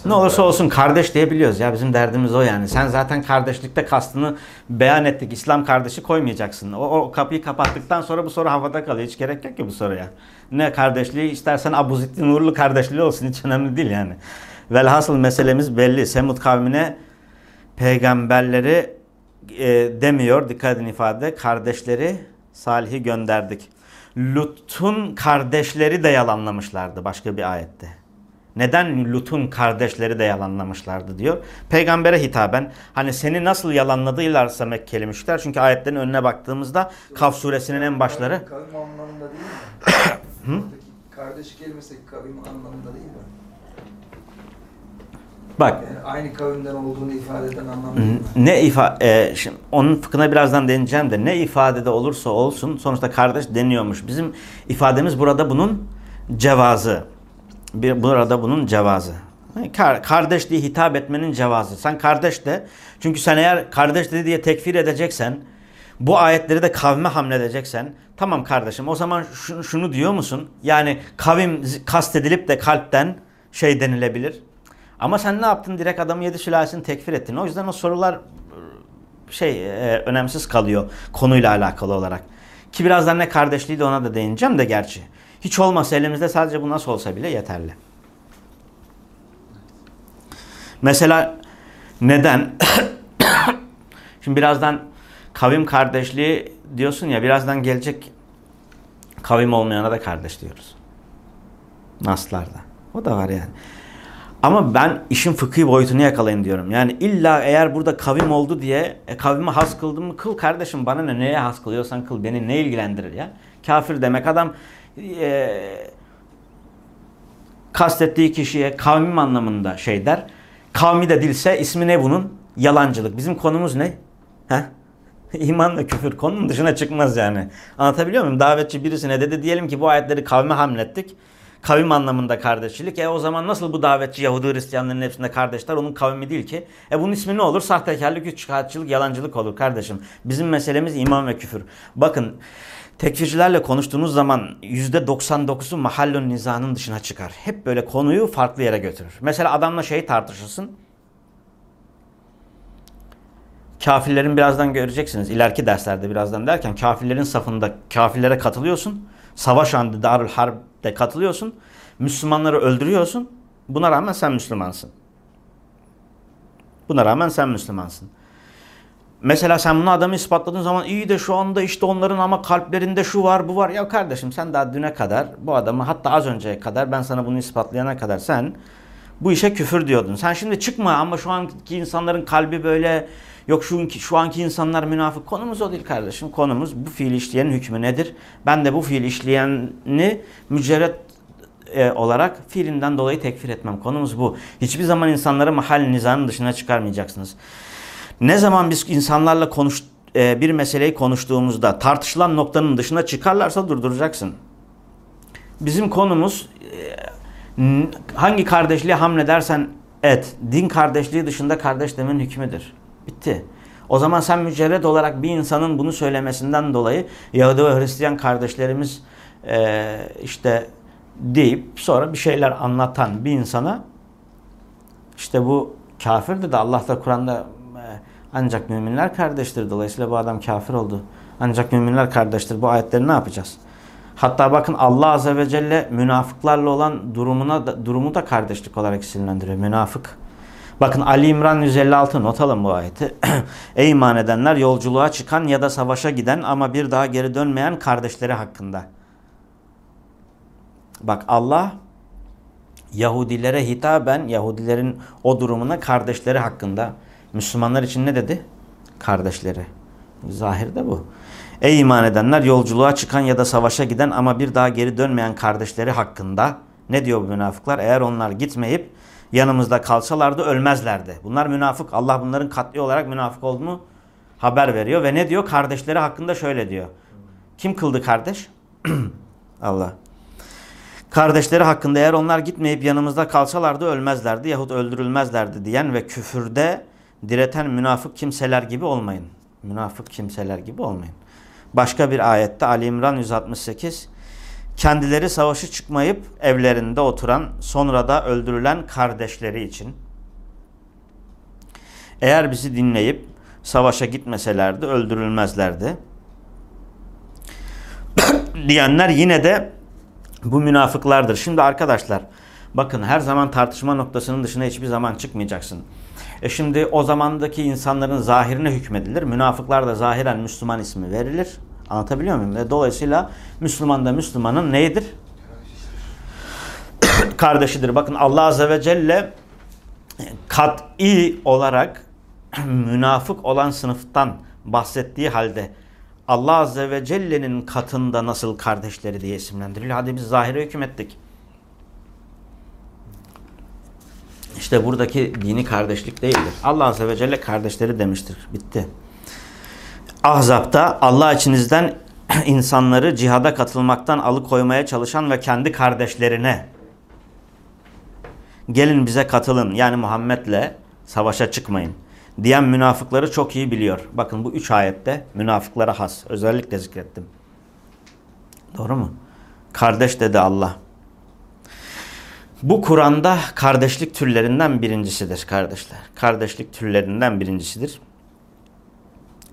Ne olursa olsun kardeş diyebiliyoruz ya bizim derdimiz o yani. Sen zaten kardeşlikte kastını beyan ettik. İslam kardeşi koymayacaksın. O, o kapıyı kapattıktan sonra bu soru havada kalıyor. Hiç gerek yok ki bu soruya. Ne kardeşliği istersen Abuzettin Uğurlu kardeşliği olsun hiç önemli değil yani. Velhasıl meselemiz belli. Semud kavmine peygamberleri e, demiyor dikkat edin ifade. Kardeşleri Salih'i gönderdik. Lut'un kardeşleri de yalanlamışlardı başka bir ayette. Neden Lut'un kardeşleri de yalanlamışlardı diyor. Peygambere hitaben hani seni nasıl yalanladılarsa Mekkeli müşrikler çünkü ayetlerin önüne baktığımızda Kaf suresinin en başları Kavim, anlamında değil mi? Kardeş kelimesi kavim anlamında değil mi? Bak Yani aynı kavimden olduğunu ifade eden anlam değil mi? ne ifa e, şimdi onun fıkhına birazdan değineceğim de ne ifadede olursa olsun sonuçta kardeş deniyormuş. Bizim ifademiz burada bunun cevazı. Bir, burada bunun cevazı. Yani Kar, kardeş diye hitap etmenin cevazı. Sen kardeş de çünkü sen eğer kardeş dedi diye tekfir edeceksen bu ayetleri de kavme hamledeceksen tamam kardeşim o zaman şunu, şunu diyor musun? Yani kavim kastedilip de kalpten şey denilebilir. Ama sen ne yaptın? Direkt adamı yedi sülalesini tekfir ettin. O yüzden o sorular e, şey e, önemsiz kalıyor konuyla alakalı olarak. Ki birazdan ne kardeşliği de ona da değineceğim de gerçi. Hiç olmasa elimizde sadece bu nasıl olsa bile yeterli. Mesela neden? Şimdi birazdan kavim kardeşliği diyorsun ya birazdan gelecek kavim olmayana da kardeş diyoruz. Naslarda. O da var yani. Ama ben işin fıkhi boyutunu yakalayın diyorum. Yani illa eğer burada kavim oldu diye e, kavime has kıldın mı kıl kardeşim bana ne neye has kılıyorsan kıl beni ne ilgilendirir ya. Kafir demek adam e, kastettiği kişiye kavmim anlamında şey der. Kavmi de dilse ismi ne bunun? Yalancılık. Bizim konumuz ne? Heh? İman ve küfür konunun dışına çıkmaz yani. Anlatabiliyor muyum? Davetçi birisine dedi diyelim ki bu ayetleri kavme hamlettik. Kavim anlamında kardeşçilik. E o zaman nasıl bu davetçi Yahudi Hristiyanların hepsinde kardeşler? Onun kavmi değil ki. E bunun ismi ne olur? Sahtekarlık, üçkağıtçılık, yalancılık olur kardeşim. Bizim meselemiz iman ve küfür. Bakın tekfircilerle konuştuğunuz zaman %99'u mahallün nizanın dışına çıkar. Hep böyle konuyu farklı yere götürür. Mesela adamla şey tartışırsın. kafirlerin birazdan göreceksiniz. ileriki derslerde birazdan derken kafirlerin safında kafirlere katılıyorsun. Savaş andı Darül Harp'te katılıyorsun. Müslümanları öldürüyorsun. Buna rağmen sen Müslümansın. Buna rağmen sen Müslümansın. Mesela sen bunu adamı ispatladığın zaman iyi de şu anda işte onların ama kalplerinde şu var bu var. Ya kardeşim sen daha düne kadar bu adamı hatta az önceye kadar ben sana bunu ispatlayana kadar sen bu işe küfür diyordun. Sen şimdi çıkma ama şu anki insanların kalbi böyle yok şu, şu anki insanlar münafık. Konumuz o değil kardeşim. Konumuz bu fiil işleyenin hükmü nedir? Ben de bu fiil işleyeni mücerret e, olarak fiilinden dolayı tekfir etmem. Konumuz bu. Hiçbir zaman insanları mahal nizanın dışına çıkarmayacaksınız. Ne zaman biz insanlarla konuş, e, bir meseleyi konuştuğumuzda tartışılan noktanın dışına çıkarlarsa durduracaksın. Bizim konumuz e, hangi kardeşliğe hamledersen et. Din kardeşliği dışında kardeş demenin hükmüdür. Bitti. O zaman sen mücerred olarak bir insanın bunu söylemesinden dolayı Yahudi ve Hristiyan kardeşlerimiz e, işte deyip sonra bir şeyler anlatan bir insana işte bu kafirdi de Allah da Kur'an'da ancak müminler kardeştir. Dolayısıyla bu adam kafir oldu. Ancak müminler kardeştir. Bu ayetleri ne yapacağız? Hatta bakın Allah Azze ve Celle münafıklarla olan durumuna da, durumu da kardeşlik olarak isimlendiriyor. Münafık. Bakın Ali İmran 156 not alın bu ayeti. Ey iman edenler yolculuğa çıkan ya da savaşa giden ama bir daha geri dönmeyen kardeşleri hakkında. Bak Allah Yahudilere hitaben Yahudilerin o durumuna kardeşleri hakkında Müslümanlar için ne dedi? Kardeşleri. Zahirde bu. Ey iman edenler yolculuğa çıkan ya da savaşa giden ama bir daha geri dönmeyen kardeşleri hakkında ne diyor bu münafıklar? Eğer onlar gitmeyip yanımızda kalsalardı ölmezlerdi. Bunlar münafık. Allah bunların katli olarak münafık olduğunu haber veriyor. Ve ne diyor? Kardeşleri hakkında şöyle diyor. Kim kıldı kardeş? Allah. Kardeşleri hakkında eğer onlar gitmeyip yanımızda kalsalardı ölmezlerdi yahut öldürülmezlerdi diyen ve küfürde direten münafık kimseler gibi olmayın. Münafık kimseler gibi olmayın. Başka bir ayette Ali İmran 168 kendileri savaşı çıkmayıp evlerinde oturan sonra da öldürülen kardeşleri için eğer bizi dinleyip savaşa gitmeselerdi öldürülmezlerdi. diyenler yine de bu münafıklardır. Şimdi arkadaşlar bakın her zaman tartışma noktasının dışına hiçbir zaman çıkmayacaksın. E şimdi o zamandaki insanların zahirine hükmedilir. Münafıklar da zahiren Müslüman ismi verilir. Anlatabiliyor muyum? Dolayısıyla Müslüman da Müslümanın neyidir? Kardeşidir. Bakın Allah Azze ve Celle kat'i olarak münafık olan sınıftan bahsettiği halde Allah Azze ve Celle'nin katında nasıl kardeşleri diye isimlendiriliyor. Hadi biz zahire hükmettik. İşte buradaki dini kardeşlik değildir. Allah Azze ve Celle kardeşleri demiştir. Bitti. Ahzap'ta Allah içinizden insanları cihada katılmaktan alıkoymaya çalışan ve kendi kardeşlerine gelin bize katılın yani Muhammed'le savaşa çıkmayın diyen münafıkları çok iyi biliyor. Bakın bu üç ayette münafıklara has. Özellikle zikrettim. Doğru mu? Kardeş dedi Allah. Bu Kur'an'da kardeşlik türlerinden birincisidir kardeşler. Kardeşlik türlerinden birincisidir.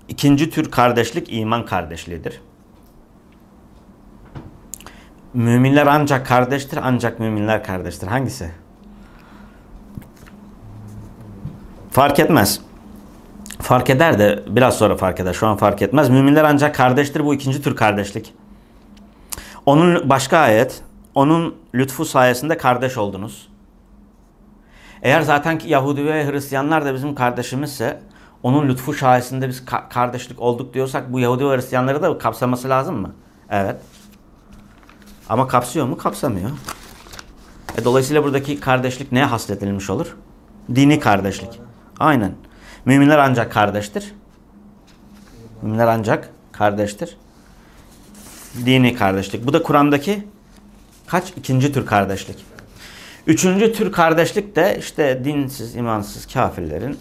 İkinci tür kardeşlik iman kardeşliğidir. Müminler ancak kardeştir, ancak müminler kardeştir. Hangisi? Fark etmez. Fark eder de biraz sonra fark eder. Şu an fark etmez. Müminler ancak kardeştir. Bu ikinci tür kardeşlik. Onun başka ayet onun lütfu sayesinde kardeş oldunuz. Eğer zaten Yahudi ve Hristiyanlar da bizim kardeşimizse onun lütfu sayesinde biz ka kardeşlik olduk diyorsak bu Yahudi ve Hristiyanları da kapsaması lazım mı? Evet. Ama kapsıyor mu? Kapsamıyor. E, dolayısıyla buradaki kardeşlik neye hasledilmiş olur? Dini kardeşlik. Aynen. Müminler ancak kardeştir. Müminler ancak kardeştir. Dini kardeşlik. Bu da Kur'an'daki Kaç? ikinci tür kardeşlik. Üçüncü tür kardeşlik de işte dinsiz, imansız kafirlerin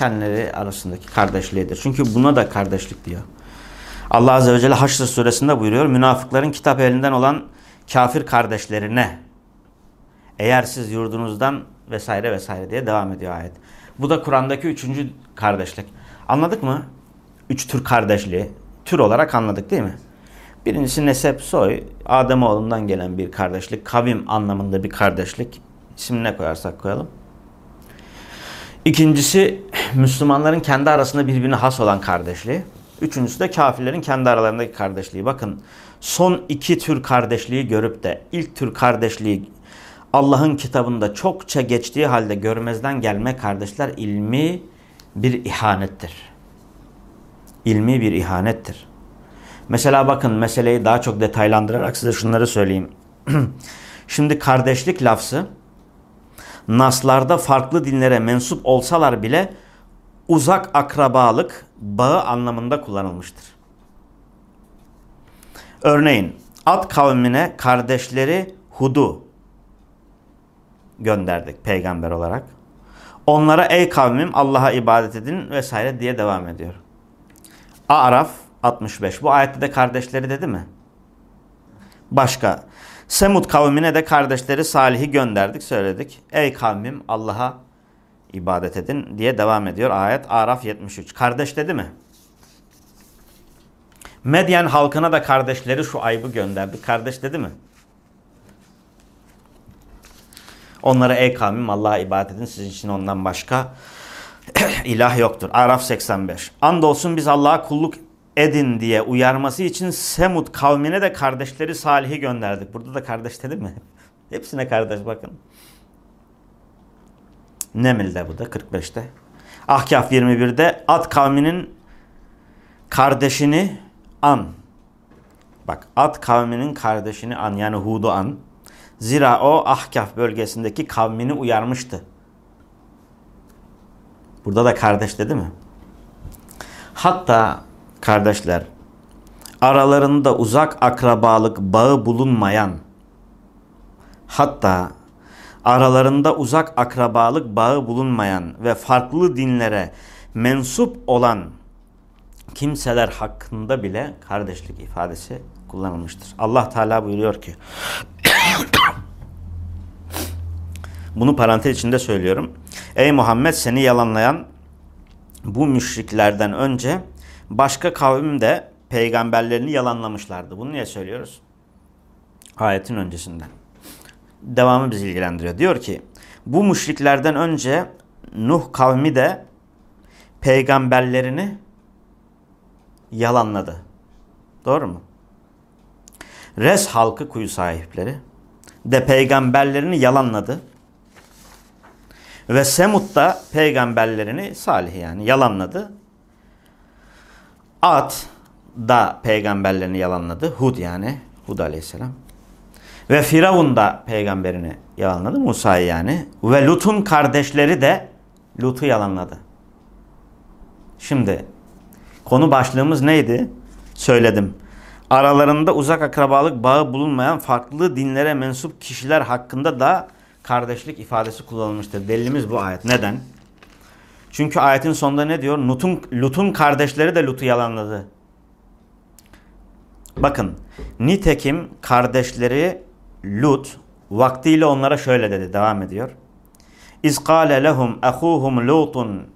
kendileri arasındaki kardeşliğidir. Çünkü buna da kardeşlik diyor. Allah Azze ve Celle Haşr suresinde buyuruyor. Münafıkların kitap elinden olan kafir kardeşlerine eğer siz yurdunuzdan vesaire vesaire diye devam ediyor ayet. Bu da Kur'an'daki üçüncü kardeşlik. Anladık mı? Üç tür kardeşliği. Tür olarak anladık değil mi? Birincisi nesep soy. Ademoğlundan gelen bir kardeşlik. Kavim anlamında bir kardeşlik. İsmini ne koyarsak koyalım. İkincisi Müslümanların kendi arasında birbirine has olan kardeşliği. Üçüncüsü de kafirlerin kendi aralarındaki kardeşliği. Bakın son iki tür kardeşliği görüp de ilk tür kardeşliği Allah'ın kitabında çokça geçtiği halde görmezden gelme kardeşler ilmi bir ihanettir. İlmi bir ihanettir. Mesela bakın meseleyi daha çok detaylandırarak size şunları söyleyeyim. Şimdi kardeşlik lafzı naslarda farklı dinlere mensup olsalar bile uzak akrabalık bağı anlamında kullanılmıştır. Örneğin Ad kavmine kardeşleri Hud'u gönderdik peygamber olarak. Onlara ey kavmim Allah'a ibadet edin vesaire diye devam ediyor. Araf 65. Bu ayette de kardeşleri dedi mi? Başka. Semud kavmine de kardeşleri Salih'i gönderdik söyledik. Ey kavmim Allah'a ibadet edin diye devam ediyor ayet Araf 73. Kardeş dedi mi? Medyen halkına da kardeşleri şu aybı gönderdi. Kardeş dedi mi? Onlara ey kavmim Allah'a ibadet edin. Sizin için ondan başka ilah yoktur. Araf 85. Andolsun biz Allah'a kulluk edin diye uyarması için Semud kavmine de kardeşleri Salih'i gönderdik. Burada da kardeş dedi mi? Hepsine kardeş bakın. Nemil'de bu da 45'te. Ahkaf 21'de Ad kavminin kardeşini an. Bak Ad kavminin kardeşini an yani Hud'u an. Zira o Ahkaf bölgesindeki kavmini uyarmıştı. Burada da kardeş dedi mi? Hatta kardeşler aralarında uzak akrabalık bağı bulunmayan hatta aralarında uzak akrabalık bağı bulunmayan ve farklı dinlere mensup olan kimseler hakkında bile kardeşlik ifadesi kullanılmıştır. Allah Teala buyuruyor ki bunu parantez içinde söylüyorum. Ey Muhammed seni yalanlayan bu müşriklerden önce başka kavim de peygamberlerini yalanlamışlardı. Bunu niye söylüyoruz? Ayetin öncesinden. Devamı bizi ilgilendiriyor. Diyor ki bu müşriklerden önce Nuh kavmi de peygamberlerini yalanladı. Doğru mu? Res halkı kuyu sahipleri de peygamberlerini yalanladı. Ve Semud da peygamberlerini Salih yani yalanladı. Ad da peygamberlerini yalanladı. Hud yani. Hud aleyhisselam. Ve Firavun da peygamberini yalanladı. Musa'yı yani. Ve Lut'un kardeşleri de Lut'u yalanladı. Şimdi konu başlığımız neydi? Söyledim. Aralarında uzak akrabalık bağı bulunmayan farklı dinlere mensup kişiler hakkında da kardeşlik ifadesi kullanılmıştır. Delilimiz bu ayet. Neden? Çünkü ayetin sonunda ne diyor? Lut'un Lut'un kardeşleri de Lut'u yalanladı. Bakın, nitekim kardeşleri Lut vaktiyle onlara şöyle dedi, devam ediyor. İz kâle lehum ehuhum Lutun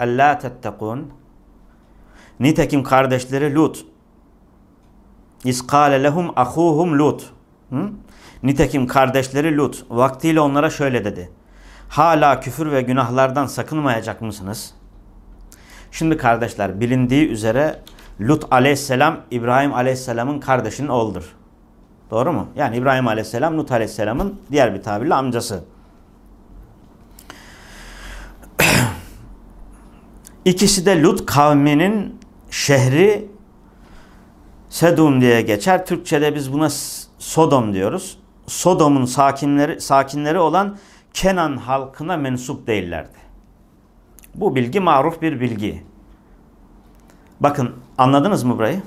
ellâ tettekûn Nitekim kardeşleri Lut İz kâle lehum ahuhum Lut Hı? Nitekim kardeşleri Lut vaktiyle onlara şöyle dedi. Hala küfür ve günahlardan sakınmayacak mısınız? Şimdi kardeşler bilindiği üzere Lut aleyhisselam İbrahim aleyhisselamın kardeşinin oğludur. Doğru mu? Yani İbrahim aleyhisselam Lut aleyhisselamın diğer bir tabirle amcası. İkisi de Lut kavminin şehri Sedum diye geçer. Türkçe'de biz buna Sodom diyoruz. Sodom'un sakinleri, sakinleri olan Kenan halkına mensup değillerdi. Bu bilgi maruf bir bilgi. Bakın anladınız mı burayı?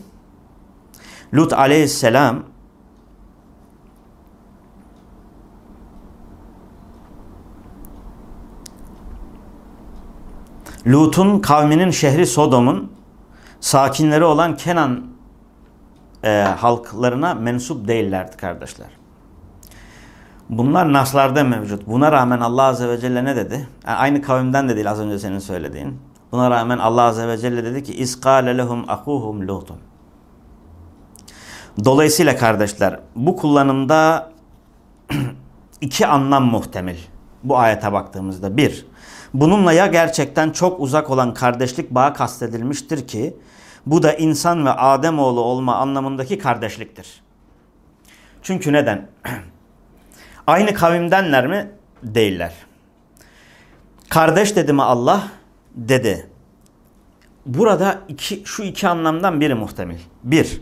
Lut aleyhisselam Lut'un kavminin şehri Sodom'un sakinleri olan Kenan e, halklarına mensup değillerdi kardeşler. Bunlar naslarda mevcut. Buna rağmen Allah Azze ve Celle ne dedi? Yani aynı kavimden de değil az önce senin söylediğin. Buna rağmen Allah Azze ve Celle dedi ki İzkâle lehum akuhum Lutun. Dolayısıyla kardeşler bu kullanımda iki anlam muhtemel. Bu ayete baktığımızda. Bir, bununla ya gerçekten çok uzak olan kardeşlik bağı kastedilmiştir ki bu da insan ve Ademoğlu olma anlamındaki kardeşliktir. Çünkü neden? Aynı kavimdenler mi? Değiller. Kardeş dedi mi Allah? Dedi. Burada iki, şu iki anlamdan biri muhtemel. Bir,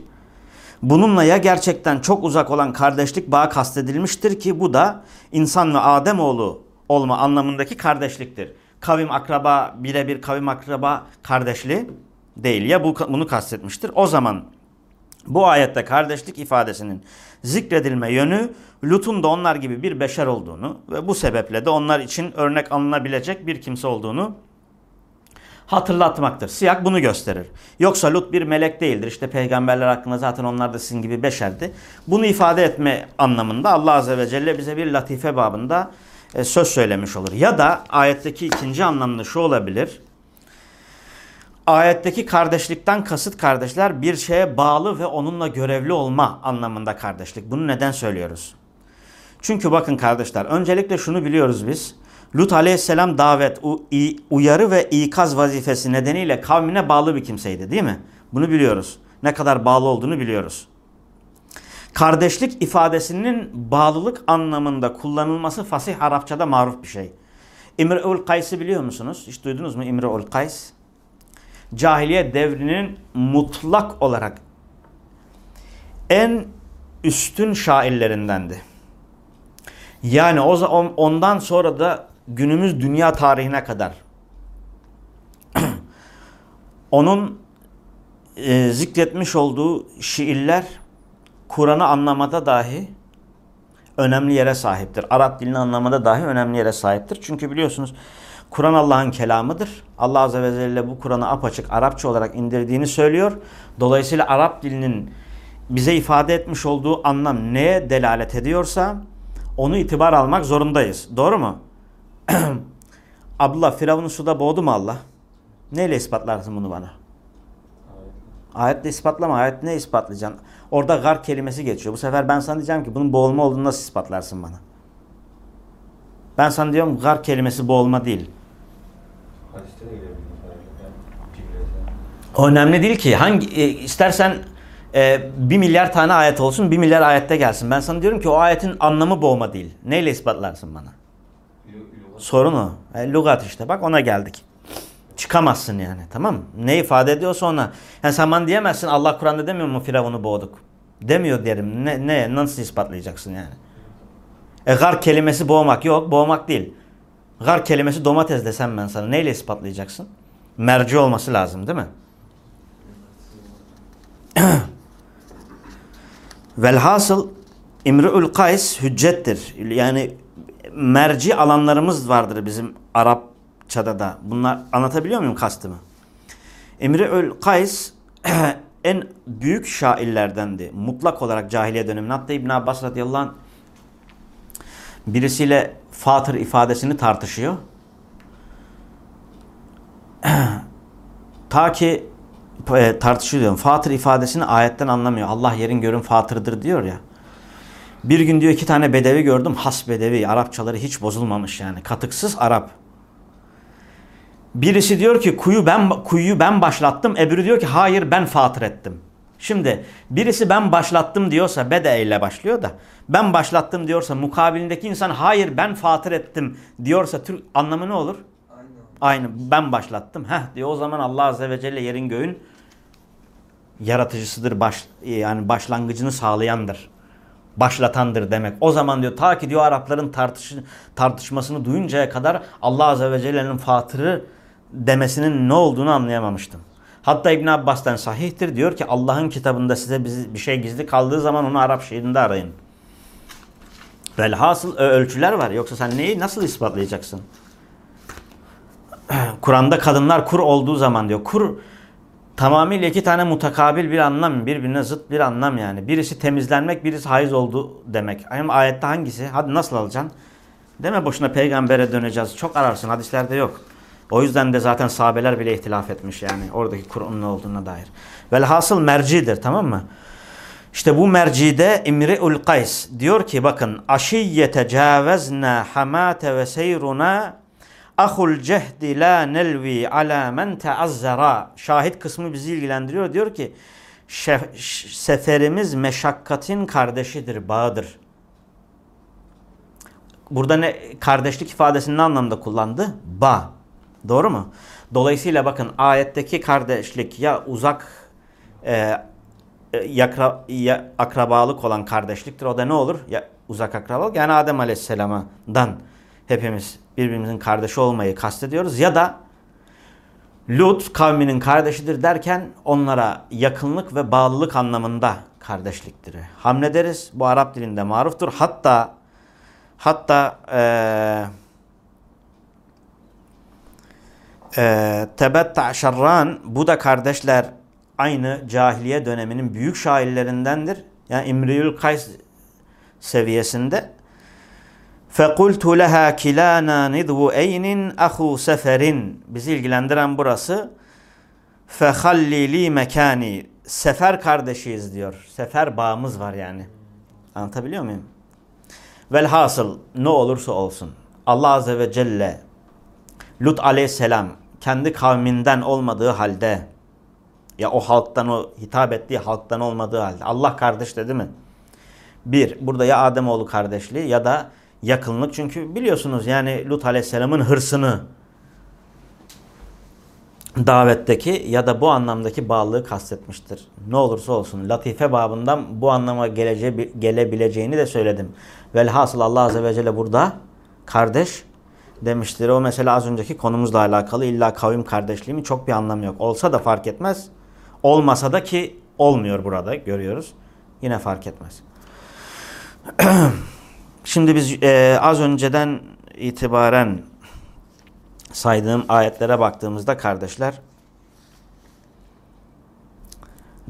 bununla ya gerçekten çok uzak olan kardeşlik bağı kastedilmiştir ki bu da insan ve Ademoğlu olma anlamındaki kardeşliktir. Kavim akraba birebir kavim akraba kardeşliği değil. Ya bu, bunu kastetmiştir. O zaman bu ayette kardeşlik ifadesinin zikredilme yönü Lut'un da onlar gibi bir beşer olduğunu ve bu sebeple de onlar için örnek alınabilecek bir kimse olduğunu hatırlatmaktır. Siyak bunu gösterir. Yoksa Lut bir melek değildir. İşte peygamberler hakkında zaten onlar da sizin gibi beşerdi. Bunu ifade etme anlamında Allah Azze ve Celle bize bir latife babında e, söz söylemiş olur. Ya da ayetteki ikinci anlamda şu olabilir. Ayetteki kardeşlikten kasıt kardeşler bir şeye bağlı ve onunla görevli olma anlamında kardeşlik. Bunu neden söylüyoruz? Çünkü bakın kardeşler öncelikle şunu biliyoruz biz. Lut aleyhisselam davet, uyarı ve ikaz vazifesi nedeniyle kavmine bağlı bir kimseydi değil mi? Bunu biliyoruz. Ne kadar bağlı olduğunu biliyoruz. Kardeşlik ifadesinin bağlılık anlamında kullanılması fasih Arapçada maruf bir şey. İmre'ül Kays'ı biliyor musunuz? Hiç duydunuz mu İmre'ül Kays? Cahiliye devrinin mutlak olarak en üstün şairlerindendi. Yani o ondan sonra da günümüz dünya tarihine kadar onun e, zikretmiş olduğu şiirler Kur'an'ı anlamada dahi önemli yere sahiptir. Arap dilini anlamada dahi önemli yere sahiptir. Çünkü biliyorsunuz Kur'an Allah'ın kelamıdır. Allah Azze ve Celle bu Kur'an'ı apaçık Arapça olarak indirdiğini söylüyor. Dolayısıyla Arap dilinin bize ifade etmiş olduğu anlam neye delalet ediyorsa onu itibar almak zorundayız. Doğru mu? Abdullah Firavun'u suda boğdu mu Allah? Neyle ispatlarsın bunu bana? Ayetle ispatlama. Ayet ne ispatlayacaksın? Orada gar kelimesi geçiyor. Bu sefer ben sana diyeceğim ki bunun boğulma olduğunu nasıl ispatlarsın bana? Ben sana diyorum gar kelimesi boğulma değil. O önemli değil ki. Hangi e, istersen e, bir milyar tane ayet olsun, bir milyar ayette gelsin. Ben sana diyorum ki o ayetin anlamı boğma değil. Neyle ispatlarsın bana? Sorun o. E, lugat işte bak ona geldik. Çıkamazsın yani tamam mı? Ne ifade ediyorsa ona. Yani sen bana diyemezsin Allah Kur'an'da demiyor mu Firavun'u boğduk? Demiyor derim. Ne, ne nasıl ispatlayacaksın yani? E gar kelimesi boğmak yok. Boğmak değil. Gar kelimesi domates desem ben sana. Neyle ispatlayacaksın? Merci olması lazım değil mi? Velhasıl İmru'ül Kays hüccettir. Yani merci alanlarımız vardır bizim Arapçada da. Bunlar anlatabiliyor muyum kastımı? İmru'ül Kays en büyük şairlerdendi. Mutlak olarak cahiliye döneminde. Hatta İbn Abbas radıyallahu birisiyle fatır ifadesini tartışıyor. Ta ki e, tartışıyor diyorum. Fatır ifadesini ayetten anlamıyor. Allah yerin görün fatırdır diyor ya. Bir gün diyor iki tane bedevi gördüm. Has bedevi. Arapçaları hiç bozulmamış yani. Katıksız Arap. Birisi diyor ki kuyu ben kuyuyu ben başlattım. Öbürü diyor ki hayır ben fatır ettim. Şimdi birisi ben başlattım diyorsa bede ile başlıyor da ben başlattım diyorsa mukabilindeki insan hayır ben fatır ettim diyorsa Türk anlamı ne olur? Aynı. Aynı ben başlattım. Heh diyor o zaman Allah Azze ve Celle yerin göğün yaratıcısıdır. Baş, yani başlangıcını sağlayandır. Başlatandır demek. O zaman diyor ta ki diyor Arapların tartış, tartışmasını duyuncaya kadar Allah Azze ve Celle'nin fatırı demesinin ne olduğunu anlayamamıştım. Hatta İbn Abbas'tan sahihtir diyor ki Allah'ın kitabında size bir şey gizli kaldığı zaman onu Arap şiirinde arayın. Velhasıl ölçüler var. Yoksa sen neyi nasıl ispatlayacaksın? Kur'an'da kadınlar kur olduğu zaman diyor. Kur tamamıyla iki tane mutakabil bir anlam. Birbirine zıt bir anlam yani. Birisi temizlenmek, birisi hayız oldu demek. Ama ayette hangisi? Hadi nasıl alacaksın? Deme boşuna peygambere döneceğiz. Çok ararsın. Hadislerde yok. O yüzden de zaten sahabeler bile ihtilaf etmiş yani oradaki Kur'an'ın olduğuna dair. Velhasıl mercidir tamam mı? İşte bu mercide İmri'ul Kays diyor ki bakın aşiyye tecavvezna hamate ve seyruna ahul cehdi la nelvi ala men teazzara şahit kısmı bizi ilgilendiriyor diyor ki seferimiz meşakkatin kardeşidir bağıdır. Burada ne kardeşlik ifadesini ne anlamda kullandı? Ba. Doğru mu? Dolayısıyla bakın ayetteki kardeşlik ya uzak e, e, yakra, ya, akrabalık olan kardeşliktir. O da ne olur? Ya, uzak akrabalık. Yani Adem Aleyhisselam'dan hepimiz birbirimizin kardeşi olmayı kastediyoruz. Ya da Lut kavminin kardeşidir derken onlara yakınlık ve bağlılık anlamında kardeşliktir. Hamlederiz. Bu Arap dilinde maruftur. Hatta hatta eee e, Tebetta Şarran bu da kardeşler aynı cahiliye döneminin büyük şairlerindendir. Yani İmriül Kays seviyesinde. فَقُلْتُ لَهَا كِلَانَا نِذْوُ اَيْنٍ اَخُوا seferin Bizi ilgilendiren burası. فَخَلِّ لِي mekani Sefer kardeşiyiz diyor. Sefer bağımız var yani. Anlatabiliyor muyum? Velhasıl ne olursa olsun Allah Azze ve Celle Lut aleyhisselam kendi kavminden olmadığı halde ya o halktan o hitap ettiği halktan olmadığı halde Allah kardeş dedi mi? Bir, burada ya Ademoğlu kardeşliği ya da yakınlık. Çünkü biliyorsunuz yani Lut aleyhisselamın hırsını davetteki ya da bu anlamdaki bağlılığı kastetmiştir. Ne olursa olsun latife babından bu anlama gelece, gelebileceğini de söyledim. Velhasıl Allah Azze ve Celle burada kardeş demiştir. O mesela az önceki konumuzla alakalı illa kavim kardeşliğimin çok bir anlamı yok. Olsa da fark etmez. Olmasa da ki olmuyor burada görüyoruz. Yine fark etmez. Şimdi biz e, az önceden itibaren saydığım ayetlere baktığımızda kardeşler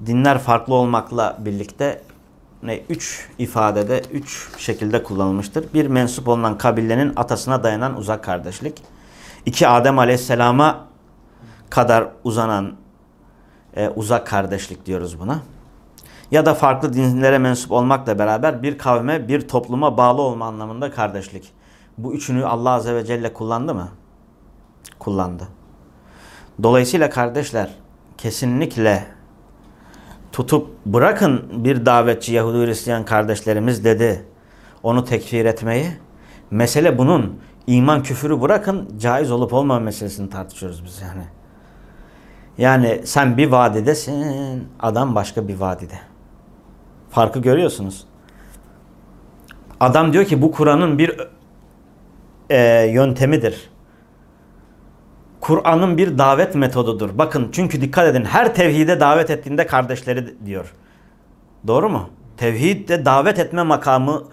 dinler farklı olmakla birlikte ne üç ifadede üç şekilde kullanılmıştır. Bir mensup olunan kabilenin atasına dayanan uzak kardeşlik. İki Adem Aleyhisselam'a kadar uzanan e, uzak kardeşlik diyoruz buna. Ya da farklı dinlere mensup olmakla beraber bir kavme, bir topluma bağlı olma anlamında kardeşlik. Bu üçünü Allah Azze ve Celle kullandı mı? Kullandı. Dolayısıyla kardeşler kesinlikle tutup bırakın bir davetçi Yahudi Hristiyan kardeşlerimiz dedi. Onu tekfir etmeyi. Mesele bunun iman küfürü bırakın caiz olup olmama meselesini tartışıyoruz biz yani. Yani sen bir vadidesin, adam başka bir vadide. Farkı görüyorsunuz. Adam diyor ki bu Kur'an'ın bir e, yöntemidir. Kur'an'ın bir davet metodudur. Bakın çünkü dikkat edin her tevhide davet ettiğinde kardeşleri diyor. Doğru mu? Tevhidde davet etme makamı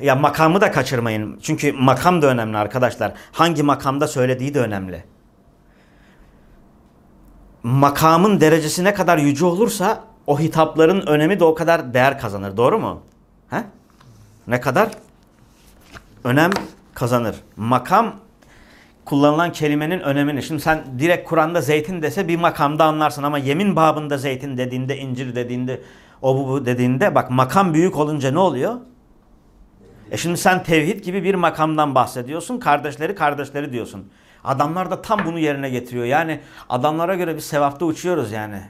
ya makamı da kaçırmayın. Çünkü makam da önemli arkadaşlar. Hangi makamda söylediği de önemli. Makamın derecesi ne kadar yüce olursa o hitapların önemi de o kadar değer kazanır. Doğru mu? He? Ne kadar? Önem kazanır. Makam kullanılan kelimenin önemini. Şimdi sen direkt Kur'an'da zeytin dese bir makamda anlarsın ama yemin babında zeytin dediğinde, incir dediğinde, o bu, bu dediğinde bak makam büyük olunca ne oluyor? E şimdi sen tevhid gibi bir makamdan bahsediyorsun. Kardeşleri kardeşleri diyorsun. Adamlar da tam bunu yerine getiriyor. Yani adamlara göre bir sevapta uçuyoruz yani.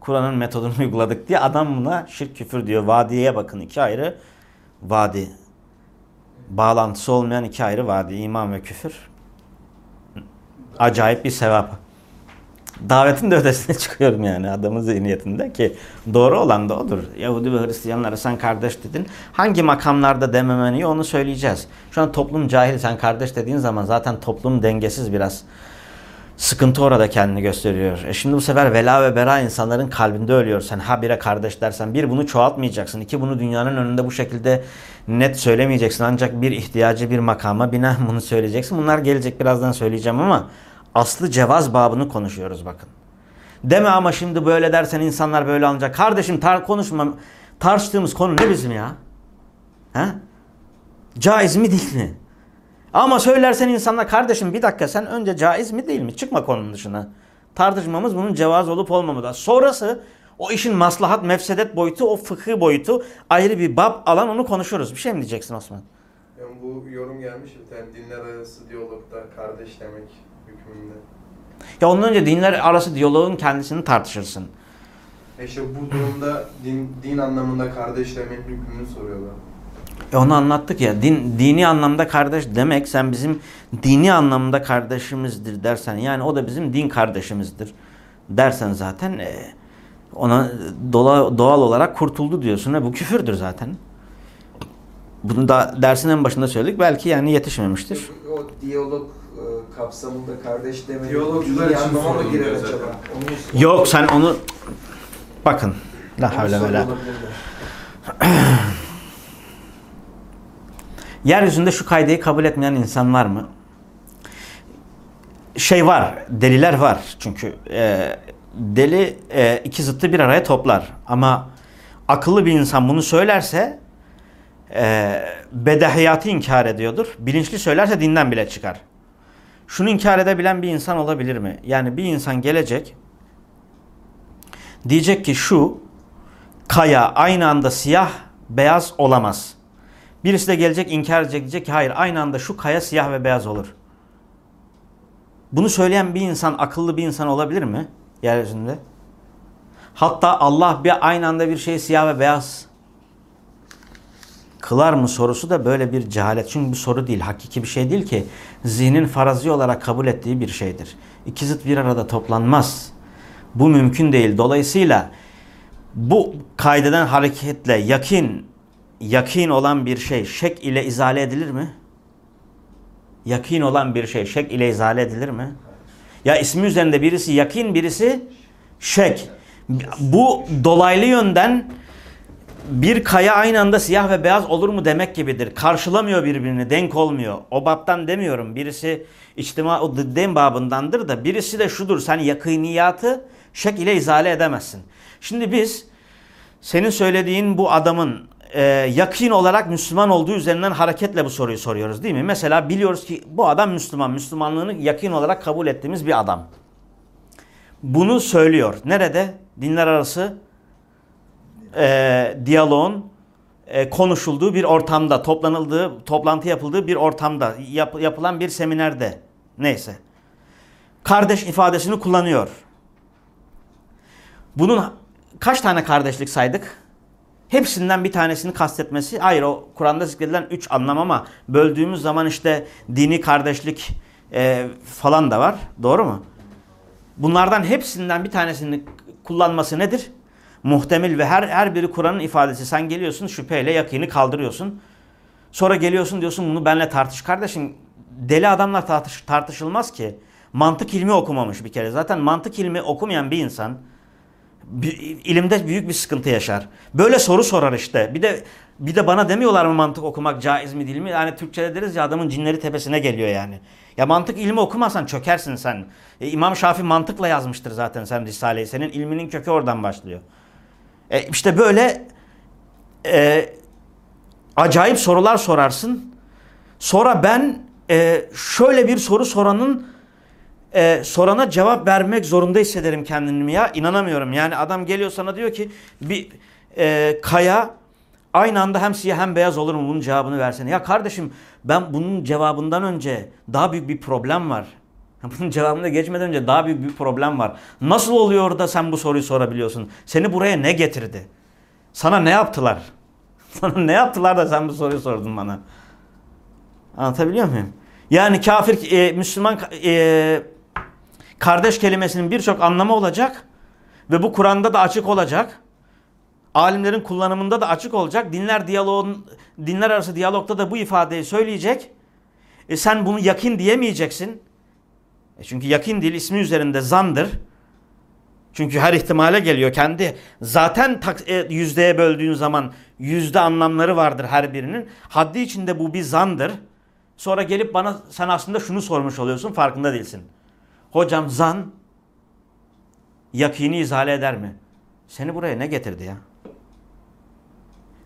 Kur'an'ın metodunu uyguladık diye adam buna şirk küfür diyor. Vadiye bakın iki ayrı vadi. Bağlantısı olmayan iki ayrı vadi. iman ve küfür. Acayip bir sevap. Davetin de ötesine çıkıyorum yani adamın zihniyetinde ki doğru olan da odur. Yahudi ve Hristiyanlara sen kardeş dedin. Hangi makamlarda dememeni onu söyleyeceğiz. Şu an toplum cahil sen kardeş dediğin zaman zaten toplum dengesiz biraz. Sıkıntı orada kendini gösteriyor. E şimdi bu sefer vela ve bera insanların kalbinde ölüyor. Sen ha bire kardeş dersen bir bunu çoğaltmayacaksın. İki bunu dünyanın önünde bu şekilde net söylemeyeceksin. Ancak bir ihtiyacı bir makama bina bunu söyleyeceksin. Bunlar gelecek birazdan söyleyeceğim ama aslı cevaz babını konuşuyoruz bakın. Deme ama şimdi böyle dersen insanlar böyle alacak. Kardeşim tar konuşma. Tartıştığımız konu ne bizim ya? He? Caiz mi değil mi? Ama söylersen insanlar kardeşim bir dakika sen önce caiz mi değil mi? Çıkma konunun dışına. Tartışmamız bunun cevaz olup olmamalı. Sonrası o işin maslahat, mefsedet boyutu, o fıkıh boyutu ayrı bir bab alan onu konuşuruz. Bir şey mi diyeceksin Osman? Yani bu yorum gelmiş bir tane dinler arası diyalogda kardeş demek hükmünde. Ya ondan önce dinler arası diyaloğun kendisini tartışırsın. E İşte bu durumda din, din anlamında kardeş demenin hükmünü soruyorlar. E onu anlattık ya. Din, dini anlamda kardeş demek sen bizim dini anlamda kardeşimizdir dersen yani o da bizim din kardeşimizdir dersen zaten e, ona dola, doğal olarak kurtuldu diyorsun. E, bu küfürdür zaten. Bunu da dersin en başında söyledik. Belki yani yetişmemiştir. O diyalog e, kapsamında kardeş demeyi Diyalogcular için anlama mı girer acaba? Onu Yok sen onu bakın. La havle ve la. Yeryüzünde şu kaydeyi kabul etmeyen insan var mı? Şey var, deliler var. Çünkü e, deli e, iki zıttı bir araya toplar. Ama akıllı bir insan bunu söylerse e, bedahiyatı inkar ediyordur. Bilinçli söylerse dinden bile çıkar. Şunu inkar edebilen bir insan olabilir mi? Yani bir insan gelecek diyecek ki şu kaya aynı anda siyah beyaz olamaz. Birisi de gelecek inkar edecek diyecek ki hayır aynı anda şu kaya siyah ve beyaz olur. Bunu söyleyen bir insan akıllı bir insan olabilir mi yeryüzünde? Hatta Allah bir aynı anda bir şeyi siyah ve beyaz kılar mı sorusu da böyle bir cehalet. Çünkü bir soru değil, hakiki bir şey değil ki zihnin farazi olarak kabul ettiği bir şeydir. İki zıt bir arada toplanmaz. Bu mümkün değil. Dolayısıyla bu kaydeden hareketle yakin yakin olan bir şey şek ile izale edilir mi? Yakin olan bir şey şek ile izale edilir mi? Ya ismi üzerinde birisi yakin birisi şek. Bu dolaylı yönden bir kaya aynı anda siyah ve beyaz olur mu demek gibidir. Karşılamıyor birbirini, denk olmuyor. O babtan demiyorum. Birisi içtima o dıdden babındandır da birisi de şudur. Sen yakıniyatı şek ile izale edemezsin. Şimdi biz senin söylediğin bu adamın e, yakin olarak Müslüman olduğu üzerinden hareketle bu soruyu soruyoruz değil mi? Mesela biliyoruz ki bu adam Müslüman. Müslümanlığını yakin olarak kabul ettiğimiz bir adam. Bunu söylüyor. Nerede? Dinler arası e, diyaloğun e, konuşulduğu bir ortamda, toplanıldığı, toplantı yapıldığı bir ortamda, yap, yapılan bir seminerde. Neyse. Kardeş ifadesini kullanıyor. Bunun kaç tane kardeşlik saydık? Hepsinden bir tanesini kastetmesi, hayır o Kur'an'da zikredilen üç anlam ama böldüğümüz zaman işte dini kardeşlik e, falan da var. Doğru mu? Bunlardan hepsinden bir tanesini kullanması nedir? Muhtemel ve her her biri Kur'an'ın ifadesi. Sen geliyorsun şüpheyle yakini kaldırıyorsun. Sonra geliyorsun diyorsun bunu benle tartış. Kardeşim deli adamlar tartış, tartışılmaz ki. Mantık ilmi okumamış bir kere. Zaten mantık ilmi okumayan bir insan ilimde büyük bir sıkıntı yaşar. Böyle soru sorar işte. Bir de bir de bana demiyorlar mı mantık okumak caiz mi değil mi? Yani Türkçe'de deriz ya adamın cinleri tepesine geliyor yani. Ya mantık ilmi okumazsan çökersin sen. E, İmam Şafii mantıkla yazmıştır zaten sen Risale'yi. Senin ilminin kökü oradan başlıyor. E, işte böyle e, acayip sorular sorarsın. Sonra ben e, şöyle bir soru soranın e, sorana cevap vermek zorunda hissederim kendimi ya. İnanamıyorum. Yani adam geliyor sana diyor ki bir e, kaya aynı anda hem siyah hem beyaz olur mu? Bunun cevabını versene. Ya kardeşim ben bunun cevabından önce daha büyük bir problem var. Bunun cevabına geçmeden önce daha büyük bir problem var. Nasıl oluyor da sen bu soruyu sorabiliyorsun? Seni buraya ne getirdi? Sana ne yaptılar? Sana ne yaptılar da sen bu soruyu sordun bana? Anlatabiliyor muyum? Yani kafir, e, Müslüman, e, kardeş kelimesinin birçok anlamı olacak ve bu Kur'an'da da açık olacak. Alimlerin kullanımında da açık olacak. Dinler diyaloğun dinler arası diyalogda da bu ifadeyi söyleyecek. E sen bunu yakin diyemeyeceksin. E çünkü yakin dil ismi üzerinde zandır. Çünkü her ihtimale geliyor. Kendi zaten e, yüzdeye böldüğün zaman yüzde anlamları vardır her birinin. Haddi içinde bu bir zandır. Sonra gelip bana sen aslında şunu sormuş oluyorsun farkında değilsin. Hocam zan yakini izale eder mi? Seni buraya ne getirdi ya?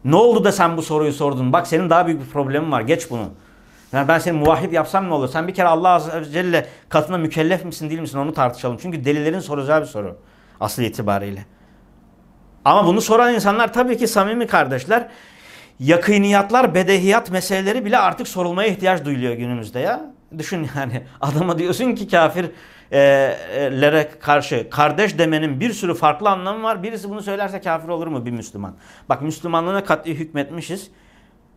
Ne oldu da sen bu soruyu sordun? Bak senin daha büyük bir problemin var. Geç bunu. Yani ben seni muvahhid yapsam ne olur? Sen bir kere Allah Azze ve Celle katına mükellef misin değil misin onu tartışalım. Çünkü delilerin soracağı bir soru. Asıl itibariyle. Ama bunu soran insanlar tabii ki samimi kardeşler. Yakıniyatlar, bedehiyat meseleleri bile artık sorulmaya ihtiyaç duyuluyor günümüzde ya. Düşün yani adama diyorsun ki kafirlere karşı kardeş demenin bir sürü farklı anlamı var. Birisi bunu söylerse kafir olur mu bir Müslüman? Bak Müslümanlığına kat'i hükmetmişiz.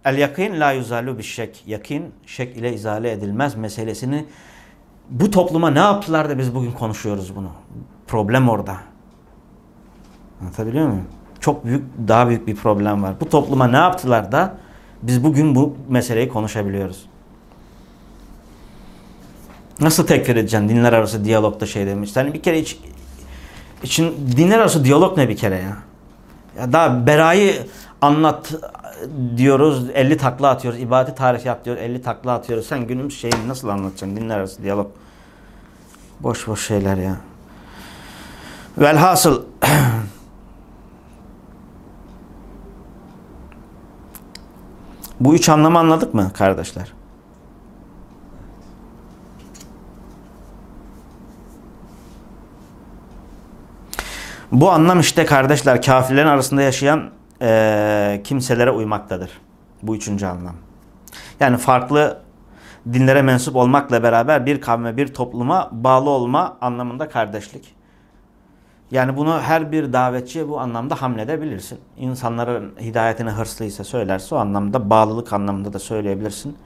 El yakin la yuzalu bir şek. Yakin şek ile izale edilmez meselesini bu topluma ne yaptılar da biz bugün konuşuyoruz bunu. Problem orada. Anlatabiliyor muyum? Çok büyük, daha büyük bir problem var. Bu topluma ne yaptılar da biz bugün bu meseleyi konuşabiliyoruz. Nasıl tekfir edeceksin dinler arası diyalogda şey demiş. Yani bir kere hiç, için dinler arası diyalog ne bir kere ya? Ya daha berayı anlat diyoruz 50 takla atıyoruz. İbadet tarifi yap diyor 50 takla atıyoruz. Sen günümüz şeyini nasıl anlatacaksın dinler arası diyalog? Boş boş şeyler ya. Velhasıl bu üç anlamı anladık mı kardeşler? Bu anlam işte kardeşler kafirlerin arasında yaşayan e, kimselere uymaktadır. Bu üçüncü anlam. Yani farklı dinlere mensup olmakla beraber bir kavme, bir topluma bağlı olma anlamında kardeşlik. Yani bunu her bir davetçiye bu anlamda hamledebilirsin. İnsanların hidayetine hırslıysa söylerse o anlamda bağlılık anlamında da söyleyebilirsin.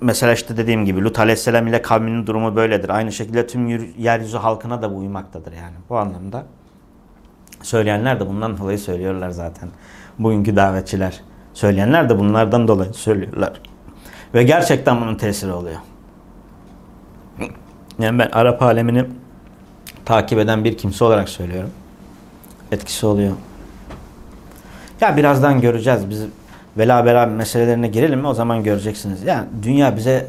Mesela işte dediğim gibi Lut Aleyhisselam ile kavminin durumu böyledir. Aynı şekilde tüm yeryüzü halkına da bu uymaktadır yani bu anlamda. Söyleyenler de bundan dolayı söylüyorlar zaten. Bugünkü davetçiler. Söyleyenler de bunlardan dolayı söylüyorlar. Ve gerçekten bunun tesiri oluyor. Yani ben Arap alemini takip eden bir kimse olarak söylüyorum. Etkisi oluyor. Ya birazdan göreceğiz. Biz vela bera meselelerine girelim mi o zaman göreceksiniz. Yani dünya bize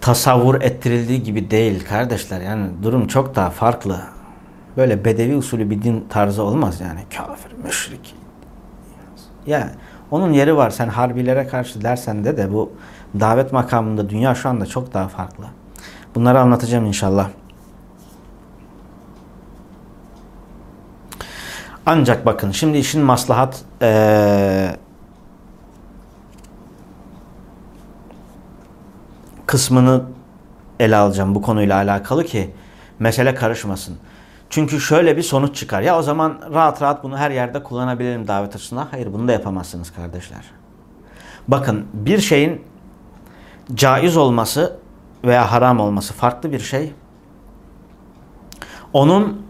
tasavvur ettirildiği gibi değil kardeşler. Yani durum çok daha farklı. Böyle bedevi usulü bir din tarzı olmaz yani. Kafir, müşrik. Ya onun yeri var. Sen harbilere karşı dersen de de bu davet makamında dünya şu anda çok daha farklı. Bunları anlatacağım inşallah. Ancak bakın şimdi işin maslahat ee, kısmını ele alacağım bu konuyla alakalı ki mesele karışmasın. Çünkü şöyle bir sonuç çıkar. Ya o zaman rahat rahat bunu her yerde kullanabilirim davet açısından. Hayır bunu da yapamazsınız kardeşler. Bakın bir şeyin caiz olması veya haram olması farklı bir şey. Onun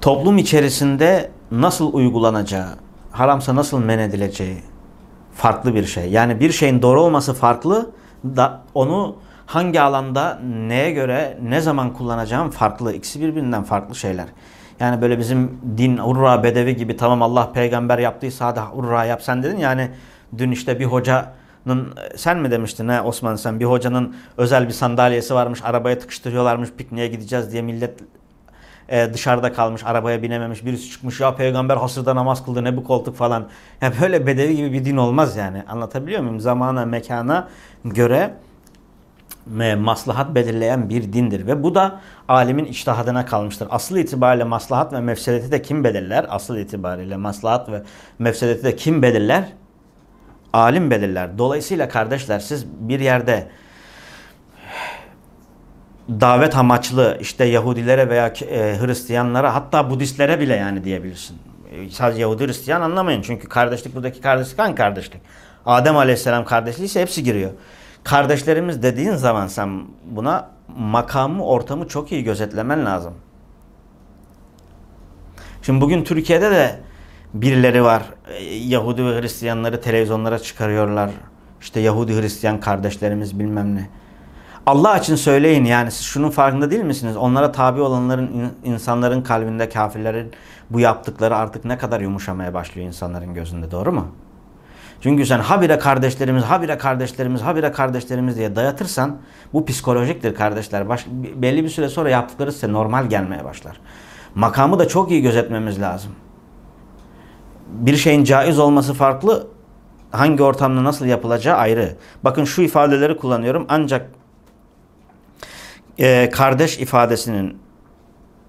toplum içerisinde nasıl uygulanacağı, haramsa nasıl men edileceği farklı bir şey. Yani bir şeyin doğru olması farklı da onu hangi alanda neye göre ne zaman kullanacağım farklı. İkisi birbirinden farklı şeyler. Yani böyle bizim din urra bedevi gibi tamam Allah peygamber yaptıysa hadi urra yap sen dedin yani dün işte bir hocanın sen mi demiştin ne Osman sen bir hocanın özel bir sandalyesi varmış arabaya tıkıştırıyorlarmış pikniğe gideceğiz diye millet e, dışarıda kalmış arabaya binememiş birisi çıkmış ya peygamber hasırda namaz kıldı ne bu koltuk falan. Ya böyle bedevi gibi bir din olmaz yani anlatabiliyor muyum? Zamana mekana göre maslahat belirleyen bir dindir. Ve bu da alimin içtihadına kalmıştır. Asıl itibariyle maslahat ve mefsedeti de kim belirler? Asıl itibariyle maslahat ve mefsedeti de kim belirler? Alim belirler. Dolayısıyla kardeşler siz bir yerde davet amaçlı işte Yahudilere veya e, Hristiyanlara hatta Budistlere bile yani diyebilirsin. Sadece Yahudi Hristiyan anlamayın. Çünkü kardeşlik buradaki kardeşlik hangi kardeşlik? Adem Aleyhisselam kardeşliği ise hepsi giriyor kardeşlerimiz dediğin zaman sen buna makamı, ortamı çok iyi gözetlemen lazım. Şimdi bugün Türkiye'de de birileri var. Yahudi ve Hristiyanları televizyonlara çıkarıyorlar. İşte Yahudi Hristiyan kardeşlerimiz bilmem ne. Allah için söyleyin yani siz şunun farkında değil misiniz? Onlara tabi olanların, insanların kalbinde kafirlerin bu yaptıkları artık ne kadar yumuşamaya başlıyor insanların gözünde doğru mu? Çünkü sen habire kardeşlerimiz, habire kardeşlerimiz, habire kardeşlerimiz diye dayatırsan bu psikolojiktir kardeşler. Baş, belli bir süre sonra yaptıkları size normal gelmeye başlar. Makamı da çok iyi gözetmemiz lazım. Bir şeyin caiz olması farklı, hangi ortamda nasıl yapılacağı ayrı. Bakın şu ifadeleri kullanıyorum ancak e, kardeş ifadesinin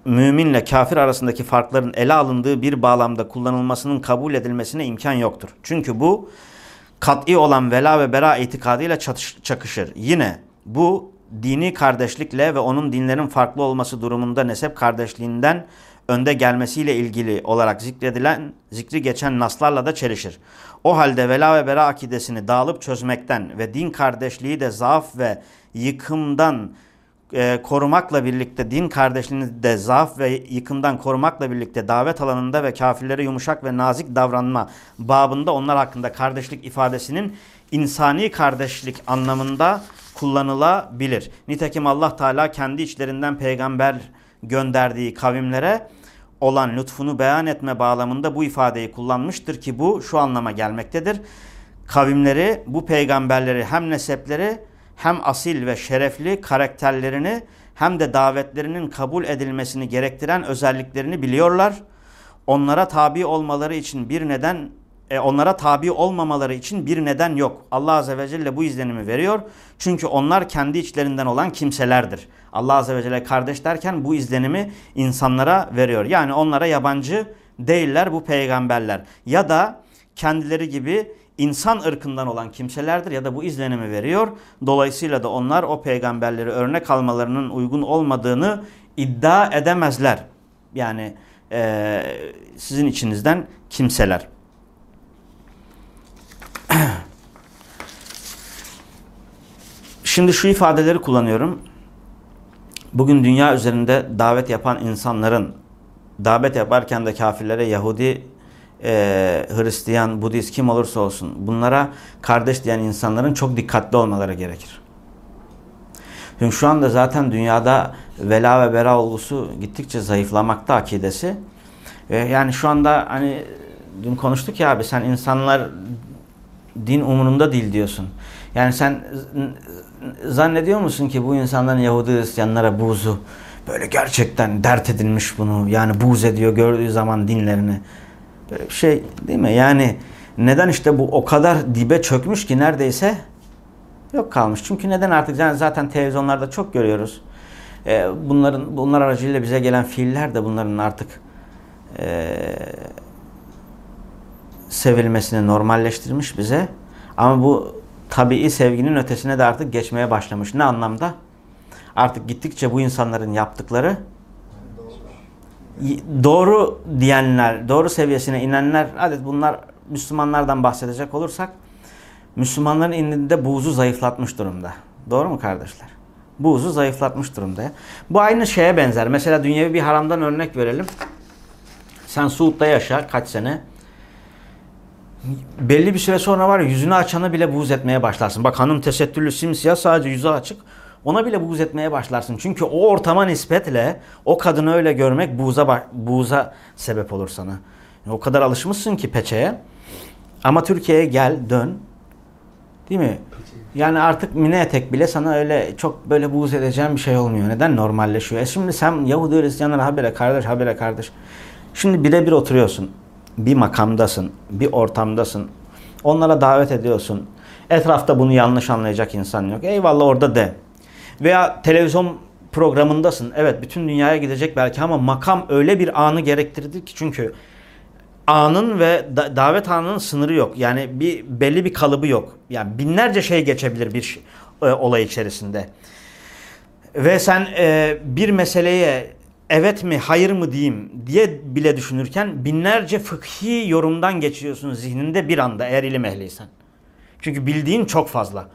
müminle kafir arasındaki farkların ele alındığı bir bağlamda kullanılmasının kabul edilmesine imkan yoktur. Çünkü bu kat'i olan vela ve bera itikadıyla çakışır. Yine bu dini kardeşlikle ve onun dinlerin farklı olması durumunda nesep kardeşliğinden önde gelmesiyle ilgili olarak zikredilen, zikri geçen naslarla da çelişir. O halde vela ve bera akidesini dağılıp çözmekten ve din kardeşliği de zaaf ve yıkımdan e, korumakla birlikte din kardeşliğini de zaaf ve yıkımdan korumakla birlikte davet alanında ve kafirlere yumuşak ve nazik davranma babında onlar hakkında kardeşlik ifadesinin insani kardeşlik anlamında kullanılabilir. Nitekim Allah Teala kendi içlerinden peygamber gönderdiği kavimlere olan lütfunu beyan etme bağlamında bu ifadeyi kullanmıştır ki bu şu anlama gelmektedir. Kavimleri bu peygamberleri hem nesepleri hem asil ve şerefli karakterlerini hem de davetlerinin kabul edilmesini gerektiren özelliklerini biliyorlar. Onlara tabi olmaları için bir neden e, onlara tabi olmamaları için bir neden yok. Allah Azze ve Celle bu izlenimi veriyor. Çünkü onlar kendi içlerinden olan kimselerdir. Allah Azze ve Celle kardeş derken bu izlenimi insanlara veriyor. Yani onlara yabancı değiller bu peygamberler. Ya da kendileri gibi insan ırkından olan kimselerdir ya da bu izlenimi veriyor. Dolayısıyla da onlar o peygamberleri örnek almalarının uygun olmadığını iddia edemezler. Yani e, sizin içinizden kimseler. Şimdi şu ifadeleri kullanıyorum. Bugün dünya üzerinde davet yapan insanların davet yaparken de kafirlere Yahudi, e, Hristiyan, Budist kim olursa olsun bunlara kardeş diyen insanların çok dikkatli olmaları gerekir. Çünkü şu anda zaten dünyada vela ve bera olgusu gittikçe zayıflamakta akidesi. E, yani şu anda hani dün konuştuk ya abi sen insanlar din umurunda değil diyorsun. Yani sen zannediyor musun ki bu insanların Yahudi Hristiyanlara buğzu böyle gerçekten dert edilmiş bunu yani buğz ediyor gördüğü zaman dinlerini. Şey değil mi? Yani neden işte bu o kadar dibe çökmüş ki neredeyse yok kalmış. Çünkü neden artık yani zaten televizyonlarda çok görüyoruz. Ee, bunların bunlar aracılığıyla bize gelen fiiller de bunların artık e, sevilmesini normalleştirmiş bize. Ama bu tabii sevginin ötesine de artık geçmeye başlamış. Ne anlamda? Artık gittikçe bu insanların yaptıkları doğru diyenler, doğru seviyesine inenler, adet bunlar Müslümanlardan bahsedecek olursak Müslümanların indinde buğzu zayıflatmış durumda. Doğru mu kardeşler? Buğzu zayıflatmış durumda. Bu aynı şeye benzer. Mesela dünyevi bir haramdan örnek verelim. Sen Suud'da yaşa kaç sene belli bir süre sonra var ya yüzünü açana bile buğz etmeye başlarsın. Bak hanım tesettürlü simsiyah sadece yüzü açık. Ona bile buğz etmeye başlarsın. Çünkü o ortama nispetle o kadını öyle görmek buğza, buğza sebep olur sana. O kadar alışmışsın ki peçeye. Ama Türkiye'ye gel dön. Değil mi? Yani artık mini etek bile sana öyle çok böyle buğz edeceğim bir şey olmuyor. Neden? Normalleşiyor. E şimdi sen Yahudi Hristiyanlara habere kardeş habere kardeş. Şimdi birebir oturuyorsun bir makamdasın, bir ortamdasın. Onlara davet ediyorsun. Etrafta bunu yanlış anlayacak insan yok. Eyvallah orada de. Veya televizyon programındasın. Evet bütün dünyaya gidecek belki ama makam öyle bir anı gerektirdi ki çünkü anın ve da davet anının sınırı yok. Yani bir belli bir kalıbı yok. Yani binlerce şey geçebilir bir e, olay içerisinde. Ve sen e, bir meseleye evet mi hayır mı diyeyim diye bile düşünürken binlerce fıkhi yorumdan geçiyorsun zihninde bir anda eğer ilim ehliysen. Çünkü bildiğin çok fazla.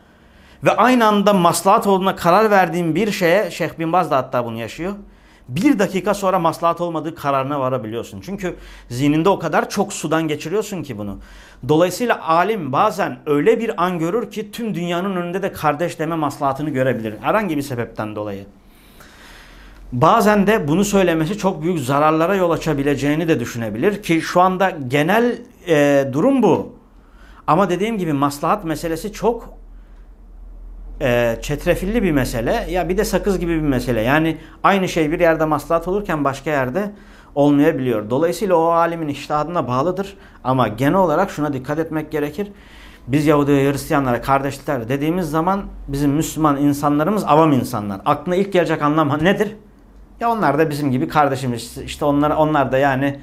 Ve aynı anda maslahat olduğuna karar verdiğin bir şeye Şeyh Bin Baz da hatta bunu yaşıyor. Bir dakika sonra maslahat olmadığı kararına varabiliyorsun. Çünkü zihninde o kadar çok sudan geçiriyorsun ki bunu. Dolayısıyla alim bazen öyle bir an görür ki tüm dünyanın önünde de kardeş deme maslahatını görebilir. Herhangi bir sebepten dolayı. Bazen de bunu söylemesi çok büyük zararlara yol açabileceğini de düşünebilir ki şu anda genel e, durum bu. Ama dediğim gibi maslahat meselesi çok e, çetrefilli bir mesele. Ya bir de sakız gibi bir mesele. Yani aynı şey bir yerde maslahat olurken başka yerde olmayabiliyor. Dolayısıyla o alimin iştihadına bağlıdır. Ama genel olarak şuna dikkat etmek gerekir. biz Yahudi ve Hristiyanlara kardeşler dediğimiz zaman bizim Müslüman insanlarımız avam insanlar. Aklına ilk gelecek anlam nedir? Ya onlar da bizim gibi kardeşimiz. İşte onlar, onlar da yani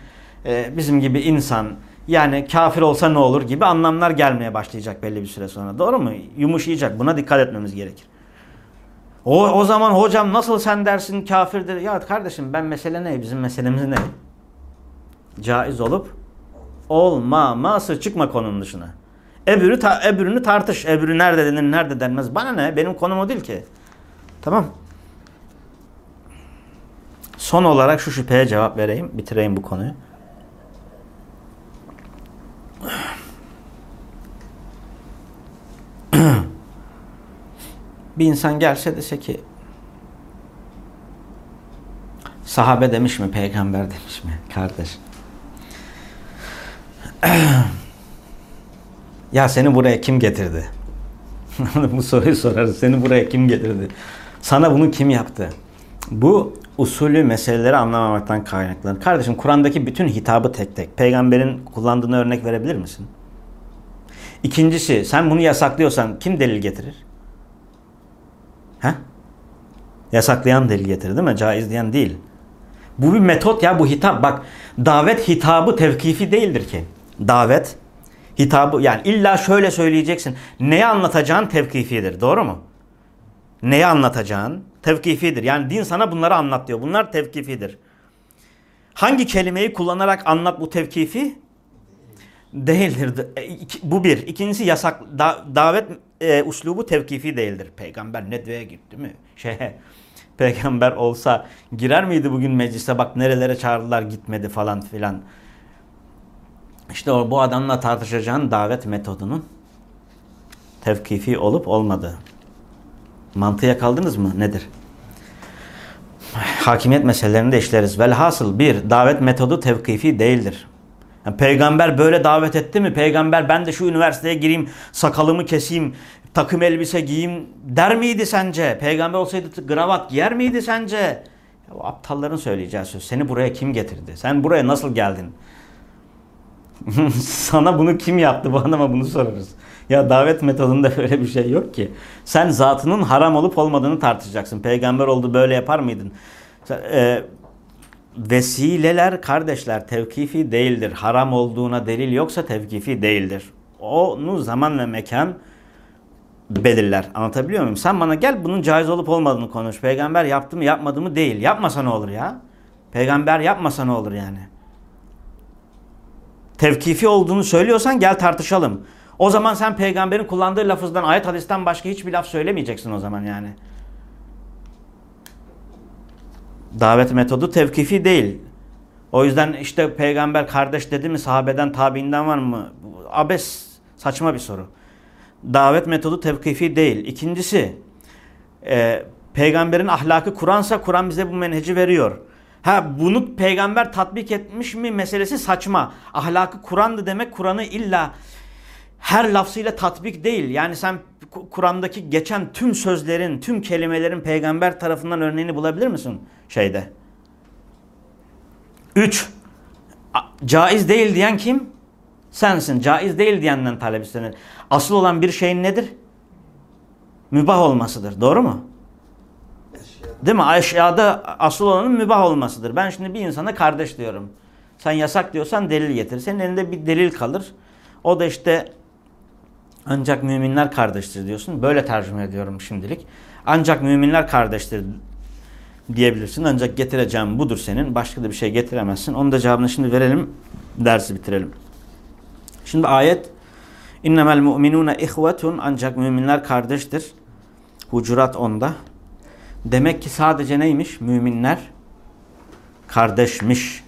e, bizim gibi insan. Yani kafir olsa ne olur gibi anlamlar gelmeye başlayacak belli bir süre sonra. Doğru mu? Yumuşayacak. Buna dikkat etmemiz gerekir. O, o zaman hocam nasıl sen dersin kafirdir? Ya kardeşim ben mesele ne? Bizim meselemiz ne? Caiz olup olmaması çıkma konunun dışına. Ebürü, ta, ebürünü tartış. Ebürü nerede denir, nerede denmez. Bana ne? Benim konum o değil ki. Tamam. Son olarak şu şüpheye cevap vereyim. Bitireyim bu konuyu. Bir insan gelse dese ki sahabe demiş mi, peygamber demiş mi kardeş? ya seni buraya kim getirdi? bu soruyu sorarız. Seni buraya kim getirdi? Sana bunu kim yaptı? Bu usulü meseleleri anlamamaktan kaynaklanır. Kardeşim Kur'an'daki bütün hitabı tek tek. Peygamberin kullandığını örnek verebilir misin? İkincisi sen bunu yasaklıyorsan kim delil getirir? He? Yasaklayan delil getirir değil mi? Caiz diyen değil. Bu bir metot ya bu hitap. Bak davet hitabı tevkifi değildir ki. Davet hitabı yani illa şöyle söyleyeceksin. Neyi anlatacağın tevkifidir. Doğru mu? Neyi anlatacağın tevkifidir. Yani din sana bunları anlat diyor. Bunlar tevkifidir. Hangi kelimeyi kullanarak anlat bu tevkifi? Değildir. E, bu bir. İkincisi yasak. Da, davet e, uslubu tevkifi değildir. Peygamber Nedve'ye gitti mi? Şey, peygamber olsa girer miydi bugün meclise? Bak nerelere çağırdılar gitmedi falan filan. İşte o, bu adamla tartışacağın davet metodunun tevkifi olup olmadığı. Mantıya kaldınız mı? Nedir? Hakimiyet meselelerini de işleriz. Velhasıl bir, davet metodu tevkifi değildir. Yani peygamber böyle davet etti mi? Peygamber ben de şu üniversiteye gireyim, sakalımı keseyim, takım elbise giyeyim der miydi sence? Peygamber olsaydı gravat giyer miydi sence? Ya, o aptalların söyleyeceği söz. Seni buraya kim getirdi? Sen buraya nasıl geldin? Sana bunu kim yaptı? Bu adama bunu sorarız. Ya davet metodunda böyle bir şey yok ki. Sen zatının haram olup olmadığını tartışacaksın. Peygamber oldu böyle yapar mıydın? E, vesileler kardeşler tevkifi değildir. Haram olduğuna delil yoksa tevkifi değildir. Onu zaman ve mekan belirler. Anlatabiliyor muyum? Sen bana gel bunun caiz olup olmadığını konuş. Peygamber yaptı mı yapmadı mı değil. Yapmasa ne olur ya? Peygamber yapmasa ne olur yani? Tevkifi olduğunu söylüyorsan gel tartışalım. O zaman sen peygamberin kullandığı lafızdan ayet hadisten başka hiçbir laf söylemeyeceksin o zaman yani. Davet metodu tevkifi değil. O yüzden işte peygamber kardeş dedi mi sahabeden tabiinden var mı? Abes saçma bir soru. Davet metodu tevkifi değil. İkincisi e, peygamberin ahlakı Kur'ansa Kur'an bize bu menheci veriyor. Ha bunu peygamber tatbik etmiş mi meselesi saçma. Ahlakı Kur'an'dı demek Kur'an'ı illa her lafzıyla tatbik değil. Yani sen Kur'an'daki geçen tüm sözlerin, tüm kelimelerin peygamber tarafından örneğini bulabilir misin şeyde? Üç, caiz değil diyen kim? Sensin. Caiz değil diyenden talep istenir. Asıl olan bir şeyin nedir? Mübah olmasıdır. Doğru mu? Değil mi? Eşyada asıl olanın mübah olmasıdır. Ben şimdi bir insana kardeş diyorum. Sen yasak diyorsan delil getir. Senin elinde bir delil kalır. O da işte ancak müminler kardeştir diyorsun. Böyle tercüme ediyorum şimdilik. Ancak müminler kardeştir diyebilirsin. Ancak getireceğim budur senin. Başka da bir şey getiremezsin. Onun da cevabını şimdi verelim. Dersi bitirelim. Şimdi ayet İnnemel mu'minune ihvetun ancak müminler kardeştir. Hucurat onda. Demek ki sadece neymiş? Müminler kardeşmiş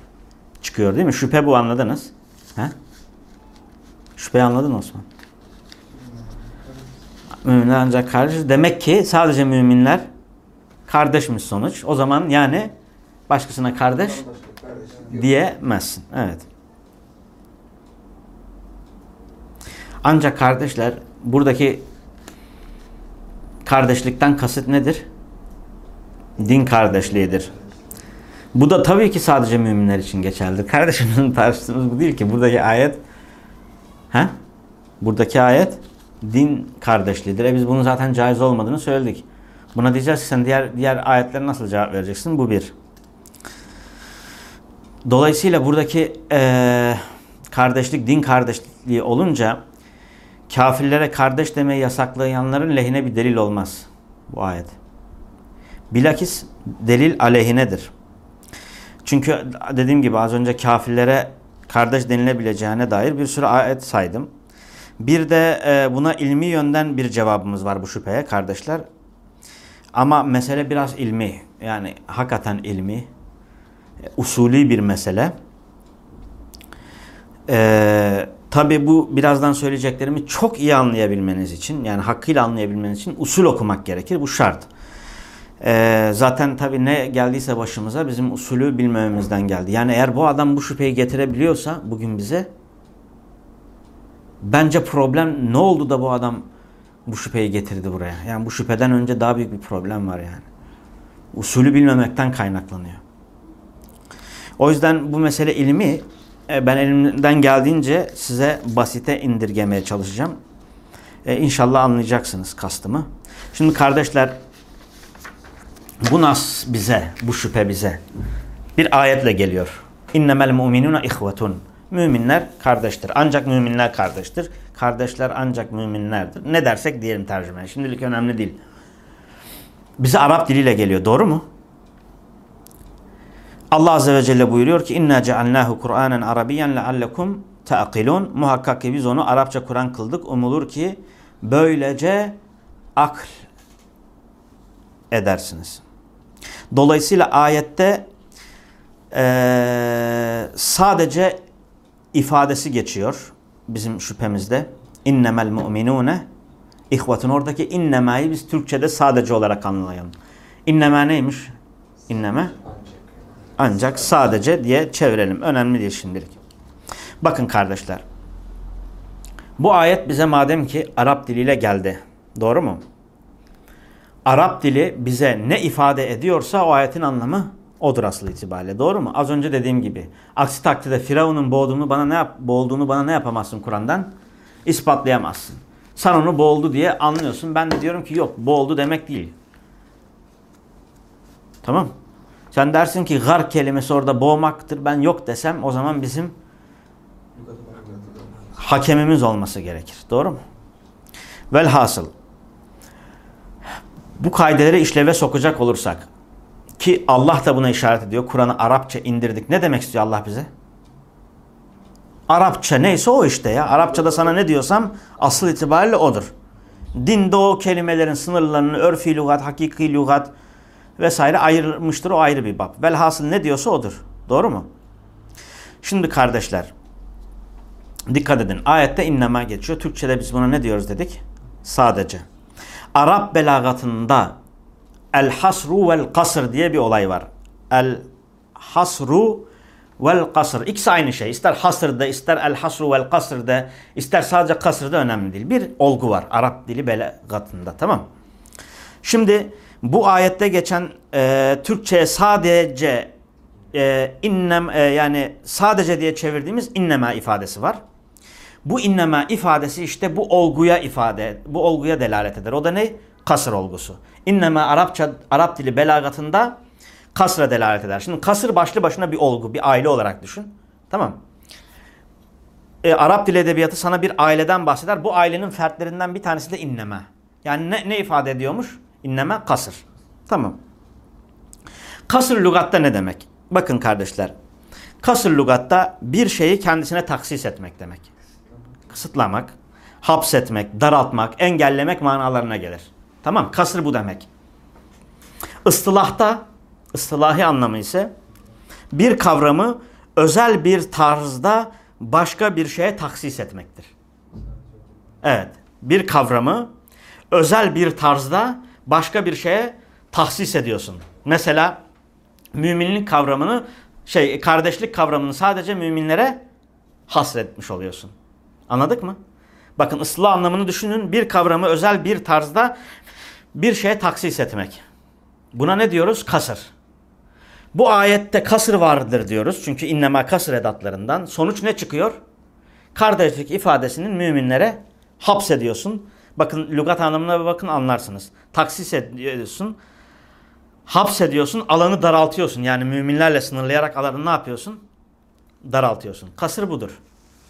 çıkıyor değil mi? Şüphe bu anladınız. He? Şüphe anladın Osman? Müminler ancak kardeş. Demek ki sadece müminler kardeşmiş sonuç. O zaman yani başkasına kardeş diyemezsin. Evet. Ancak kardeşler buradaki kardeşlikten kasıt nedir? Din kardeşliğidir. Bu da tabii ki sadece müminler için geçerlidir. Kardeşimizin tartıştığımız bu değil ki. Buradaki ayet he? Buradaki ayet din kardeşliğidir. E biz bunun zaten caiz olmadığını söyledik. Buna diyeceğiz ki sen diğer diğer ayetlere nasıl cevap vereceksin? Bu bir. Dolayısıyla buradaki eee, kardeşlik, din kardeşliği olunca kafirlere kardeş demeyi yasaklayanların lehine bir delil olmaz bu ayet. Bilakis delil aleyhinedir. Çünkü dediğim gibi az önce kafirlere kardeş denilebileceğine dair bir sürü ayet saydım. Bir de e, buna ilmi yönden bir cevabımız var bu şüpheye kardeşler. Ama mesele biraz ilmi. Yani hakikaten ilmi. e, Usulü bir mesele. Ee, Tabi bu birazdan söyleyeceklerimi çok iyi anlayabilmeniz için yani hakkıyla anlayabilmeniz için usul okumak gerekir. Bu şart. Ee, zaten tabi ne geldiyse başımıza bizim usulü bilmememizden geldi. Yani eğer bu adam bu şüpheyi getirebiliyorsa bugün bize bence problem ne oldu da bu adam bu şüpheyi getirdi buraya. Yani bu şüpheden önce daha büyük bir problem var yani. Usulü bilmemekten kaynaklanıyor. O yüzden bu mesele ilmi e, ben elimden geldiğince size basite indirgemeye çalışacağım. E, inşallah anlayacaksınız kastımı. Şimdi kardeşler bu nas bize, bu şüphe bize bir ayetle geliyor. İnnemel mu'minuna ihvetun. Müminler kardeştir. Ancak müminler kardeştir. Kardeşler ancak müminlerdir. Ne dersek diyelim tercüme. Şimdilik önemli değil. Bize Arap diliyle geliyor. Doğru mu? Allah Azze ve Celle buyuruyor ki inna cealnahu Kur'anen Arabiyen leallekum ta'qilun. Muhakkak ki biz onu Arapça Kur'an kıldık. Umulur ki böylece akl edersiniz. Dolayısıyla ayette eee, sadece ifadesi geçiyor bizim şüphemizde. İnnemel mu'minune ihvetun. Oradaki innemayı biz Türkçe'de sadece olarak anlayalım. İnneme neymiş? İnneme ancak sadece diye çevirelim. Önemli değil şimdilik. Bakın kardeşler. Bu ayet bize madem ki Arap diliyle geldi. Doğru mu? Arap dili bize ne ifade ediyorsa o ayetin anlamı odur asıl itibariyle. Doğru mu? Az önce dediğim gibi. Aksi takdirde Firavun'un boğduğunu bana ne yap boğulduğunu bana ne yapamazsın Kur'an'dan? İspatlayamazsın. Sen onu boğuldu diye anlıyorsun. Ben de diyorum ki yok boğuldu demek değil. Tamam. Sen dersin ki gar kelimesi orada boğmaktır. Ben yok desem o zaman bizim hakemimiz olması gerekir. Doğru mu? Velhasıl bu kaideleri işleve sokacak olursak ki Allah da buna işaret ediyor. Kur'an'ı Arapça indirdik. Ne demek istiyor Allah bize? Arapça neyse o işte ya. Arapçada sana ne diyorsam asıl itibariyle odur. Dinde o kelimelerin sınırlarını örfi lügat, hakiki lügat vesaire ayırmıştır. O ayrı bir bab. Velhasıl ne diyorsa odur. Doğru mu? Şimdi kardeşler dikkat edin. Ayette innema geçiyor. Türkçede biz buna ne diyoruz dedik? Sadece. Arap belagatında el hasru vel kasr diye bir olay var. El hasru vel kasr. İkisi aynı şey. İster hasırda, ister el hasru vel kasrda, ister sadece kasırda önemli değil. Bir olgu var Arap dili belagatında. Tamam Şimdi bu ayette geçen e, Türkçe'ye sadece e, innem e, yani sadece diye çevirdiğimiz innema ifadesi var. Bu innema ifadesi işte bu olguya ifade, bu olguya delalet eder. O da ne? Kasır olgusu. İnnema Arapça Arap dili belagatında kasra delalet eder. Şimdi kasır başlı başına bir olgu, bir aile olarak düşün. Tamam. E, Arap dili edebiyatı sana bir aileden bahseder. Bu ailenin fertlerinden bir tanesi de inneme. Yani ne, ne ifade ediyormuş? İnneme kasır. Tamam. Kasır lügatta ne demek? Bakın kardeşler. Kasır lügatta bir şeyi kendisine taksis etmek demek. Kısıtlamak, hapsetmek, daraltmak, engellemek manalarına gelir. Tamam kasır bu demek. Istılahta, ıstılahi anlamı ise bir kavramı özel bir tarzda başka bir şeye taksis etmektir. Evet. Bir kavramı özel bir tarzda başka bir şeye tahsis ediyorsun. Mesela müminlik kavramını şey kardeşlik kavramını sadece müminlere hasretmiş oluyorsun. Anladık mı? Bakın ıslah anlamını düşünün. Bir kavramı özel bir tarzda bir şeye taksis etmek. Buna ne diyoruz? Kasır. Bu ayette kasır vardır diyoruz. Çünkü innema kasır edatlarından. Sonuç ne çıkıyor? Kardeşlik ifadesinin müminlere Hapsediyorsun. Bakın lügat anlamına bir bakın anlarsınız. Taksis ediyorsun. Hapsediyorsun. Alanı daraltıyorsun. Yani müminlerle sınırlayarak alanı ne yapıyorsun? Daraltıyorsun. Kasır budur.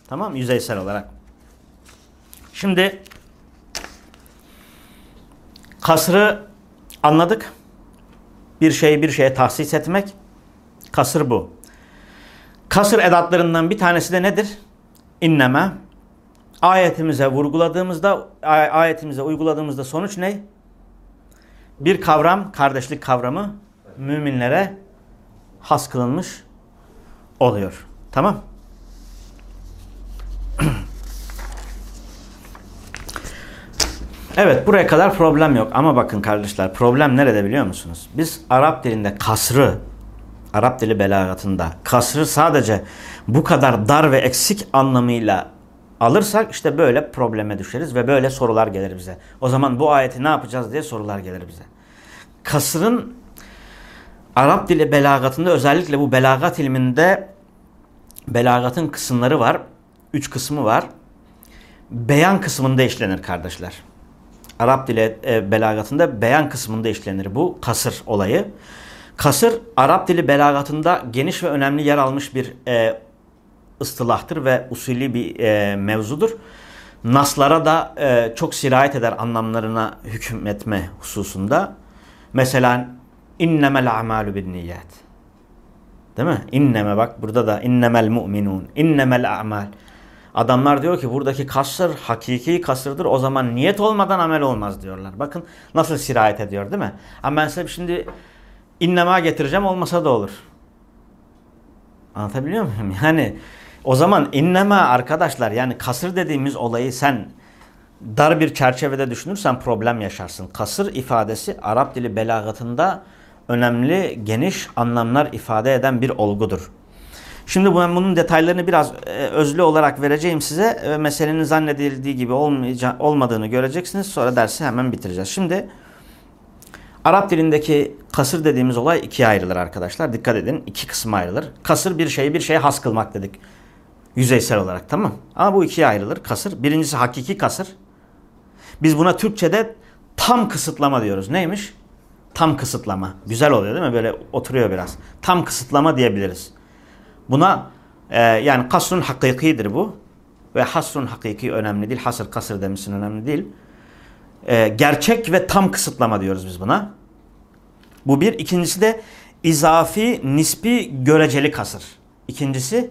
Tamam? Yüzeysel olarak. Şimdi kasrı anladık. Bir şeyi bir şeye tahsis etmek. Kasır bu. Kasır edatlarından bir tanesi de nedir? İnneme. Ayetimize vurguladığımızda, ay- ayetimize uyguladığımızda sonuç ne? Bir kavram, kardeşlik kavramı müminlere has kılınmış oluyor. Tamam? Evet buraya kadar problem yok ama bakın kardeşler problem nerede biliyor musunuz? Biz Arap dilinde kasrı, Arap dili belagatında kasrı sadece bu kadar dar ve eksik anlamıyla alırsak işte böyle probleme düşeriz ve böyle sorular gelir bize. O zaman bu ayeti ne yapacağız diye sorular gelir bize. Kasrın Arap dili belagatında özellikle bu belagat ilminde belagatın kısımları var. Üç kısmı var. Beyan kısmında işlenir kardeşler. Arap dili e, belagatında beyan kısmında işlenir bu kasır olayı. Kasır Arap dili belagatında geniş ve önemli yer almış bir e, ıstılahtır ve usulü bir e, mevzudur. Naslara da e, çok sirayet eder anlamlarına hükmetme hususunda. Mesela innemel a'malu bin niyet. Değil mi? İnneme bak burada da innemel mu'minun. İnnemel a'mal. Adamlar diyor ki buradaki kasır hakiki kasırdır. O zaman niyet olmadan amel olmaz diyorlar. Bakın nasıl sirayet ediyor değil mi? Ama ben size şimdi innema getireceğim olmasa da olur. Anlatabiliyor muyum? Yani o zaman innema arkadaşlar yani kasır dediğimiz olayı sen dar bir çerçevede düşünürsen problem yaşarsın. Kasır ifadesi Arap dili belagatında önemli geniş anlamlar ifade eden bir olgudur. Şimdi ben bunun detaylarını biraz e, özlü olarak vereceğim size. E, meselenin zannedildiği gibi olmadığını göreceksiniz. Sonra dersi hemen bitireceğiz. Şimdi Arap dilindeki kasır dediğimiz olay ikiye ayrılır arkadaşlar. Dikkat edin iki kısma ayrılır. Kasır bir şeyi bir şeye has kılmak dedik. Yüzeysel olarak tamam. Ama bu ikiye ayrılır. Kasır. Birincisi hakiki kasır. Biz buna Türkçe'de tam kısıtlama diyoruz. Neymiş? Tam kısıtlama. Güzel oluyor değil mi? Böyle oturuyor biraz. Tam kısıtlama diyebiliriz. Buna e, yani kasrun hakikidir bu. Ve hasrun hakiki önemli değil. Hasır kasır demişsin önemli değil. E, gerçek ve tam kısıtlama diyoruz biz buna. Bu bir. İkincisi de izafi, nispi, göreceli kasır. İkincisi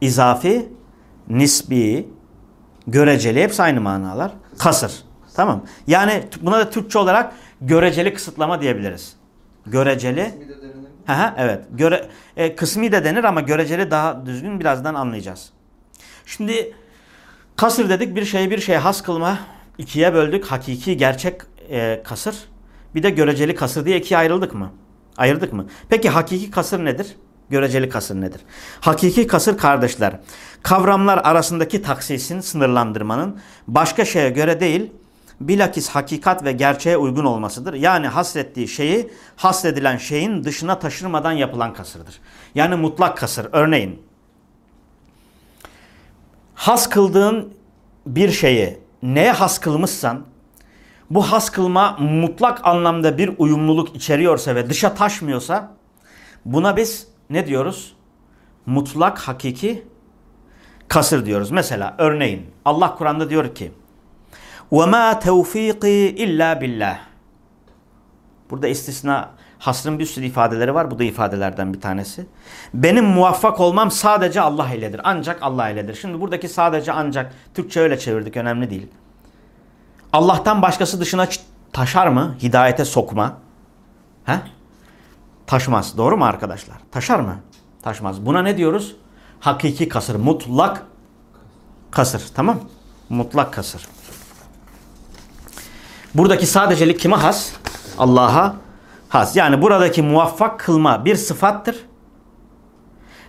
izafi, nisbi, göreceli hepsi aynı manalar. Kasır. Tamam. Yani buna da Türkçe olarak göreceli kısıtlama diyebiliriz. Göreceli. Hı, evet. Göre, e, kısmi de denir ama göreceli daha düzgün birazdan anlayacağız. Şimdi kasır dedik bir şeyi bir şeye has kılma. ikiye böldük. Hakiki gerçek e, kasır. Bir de göreceli kasır diye ikiye ayrıldık mı? Ayırdık mı? Peki hakiki kasır nedir? Göreceli kasır nedir? Hakiki kasır kardeşler. Kavramlar arasındaki taksisin, sınırlandırmanın başka şeye göre değil, bilakis hakikat ve gerçeğe uygun olmasıdır. Yani hasrettiği şeyi hasredilen şeyin dışına taşırmadan yapılan kasırdır. Yani mutlak kasır. Örneğin has kıldığın bir şeyi neye has kılmışsan bu has kılma mutlak anlamda bir uyumluluk içeriyorsa ve dışa taşmıyorsa buna biz ne diyoruz? Mutlak hakiki kasır diyoruz. Mesela örneğin Allah Kur'an'da diyor ki وَمَا تَوْف۪يقِ illa billah. Burada istisna hasrın bir sürü ifadeleri var. Bu da ifadelerden bir tanesi. Benim muvaffak olmam sadece Allah iledir. Ancak Allah iledir. Şimdi buradaki sadece ancak Türkçe öyle çevirdik. Önemli değil. Allah'tan başkası dışına taşar mı? Hidayete sokma. He? Taşmaz. Doğru mu arkadaşlar? Taşar mı? Taşmaz. Buna ne diyoruz? Hakiki kasır. Mutlak kasır. Tamam Mutlak kasır. Buradaki sadecelik kime has? Allah'a has. Yani buradaki muvaffak kılma bir sıfattır.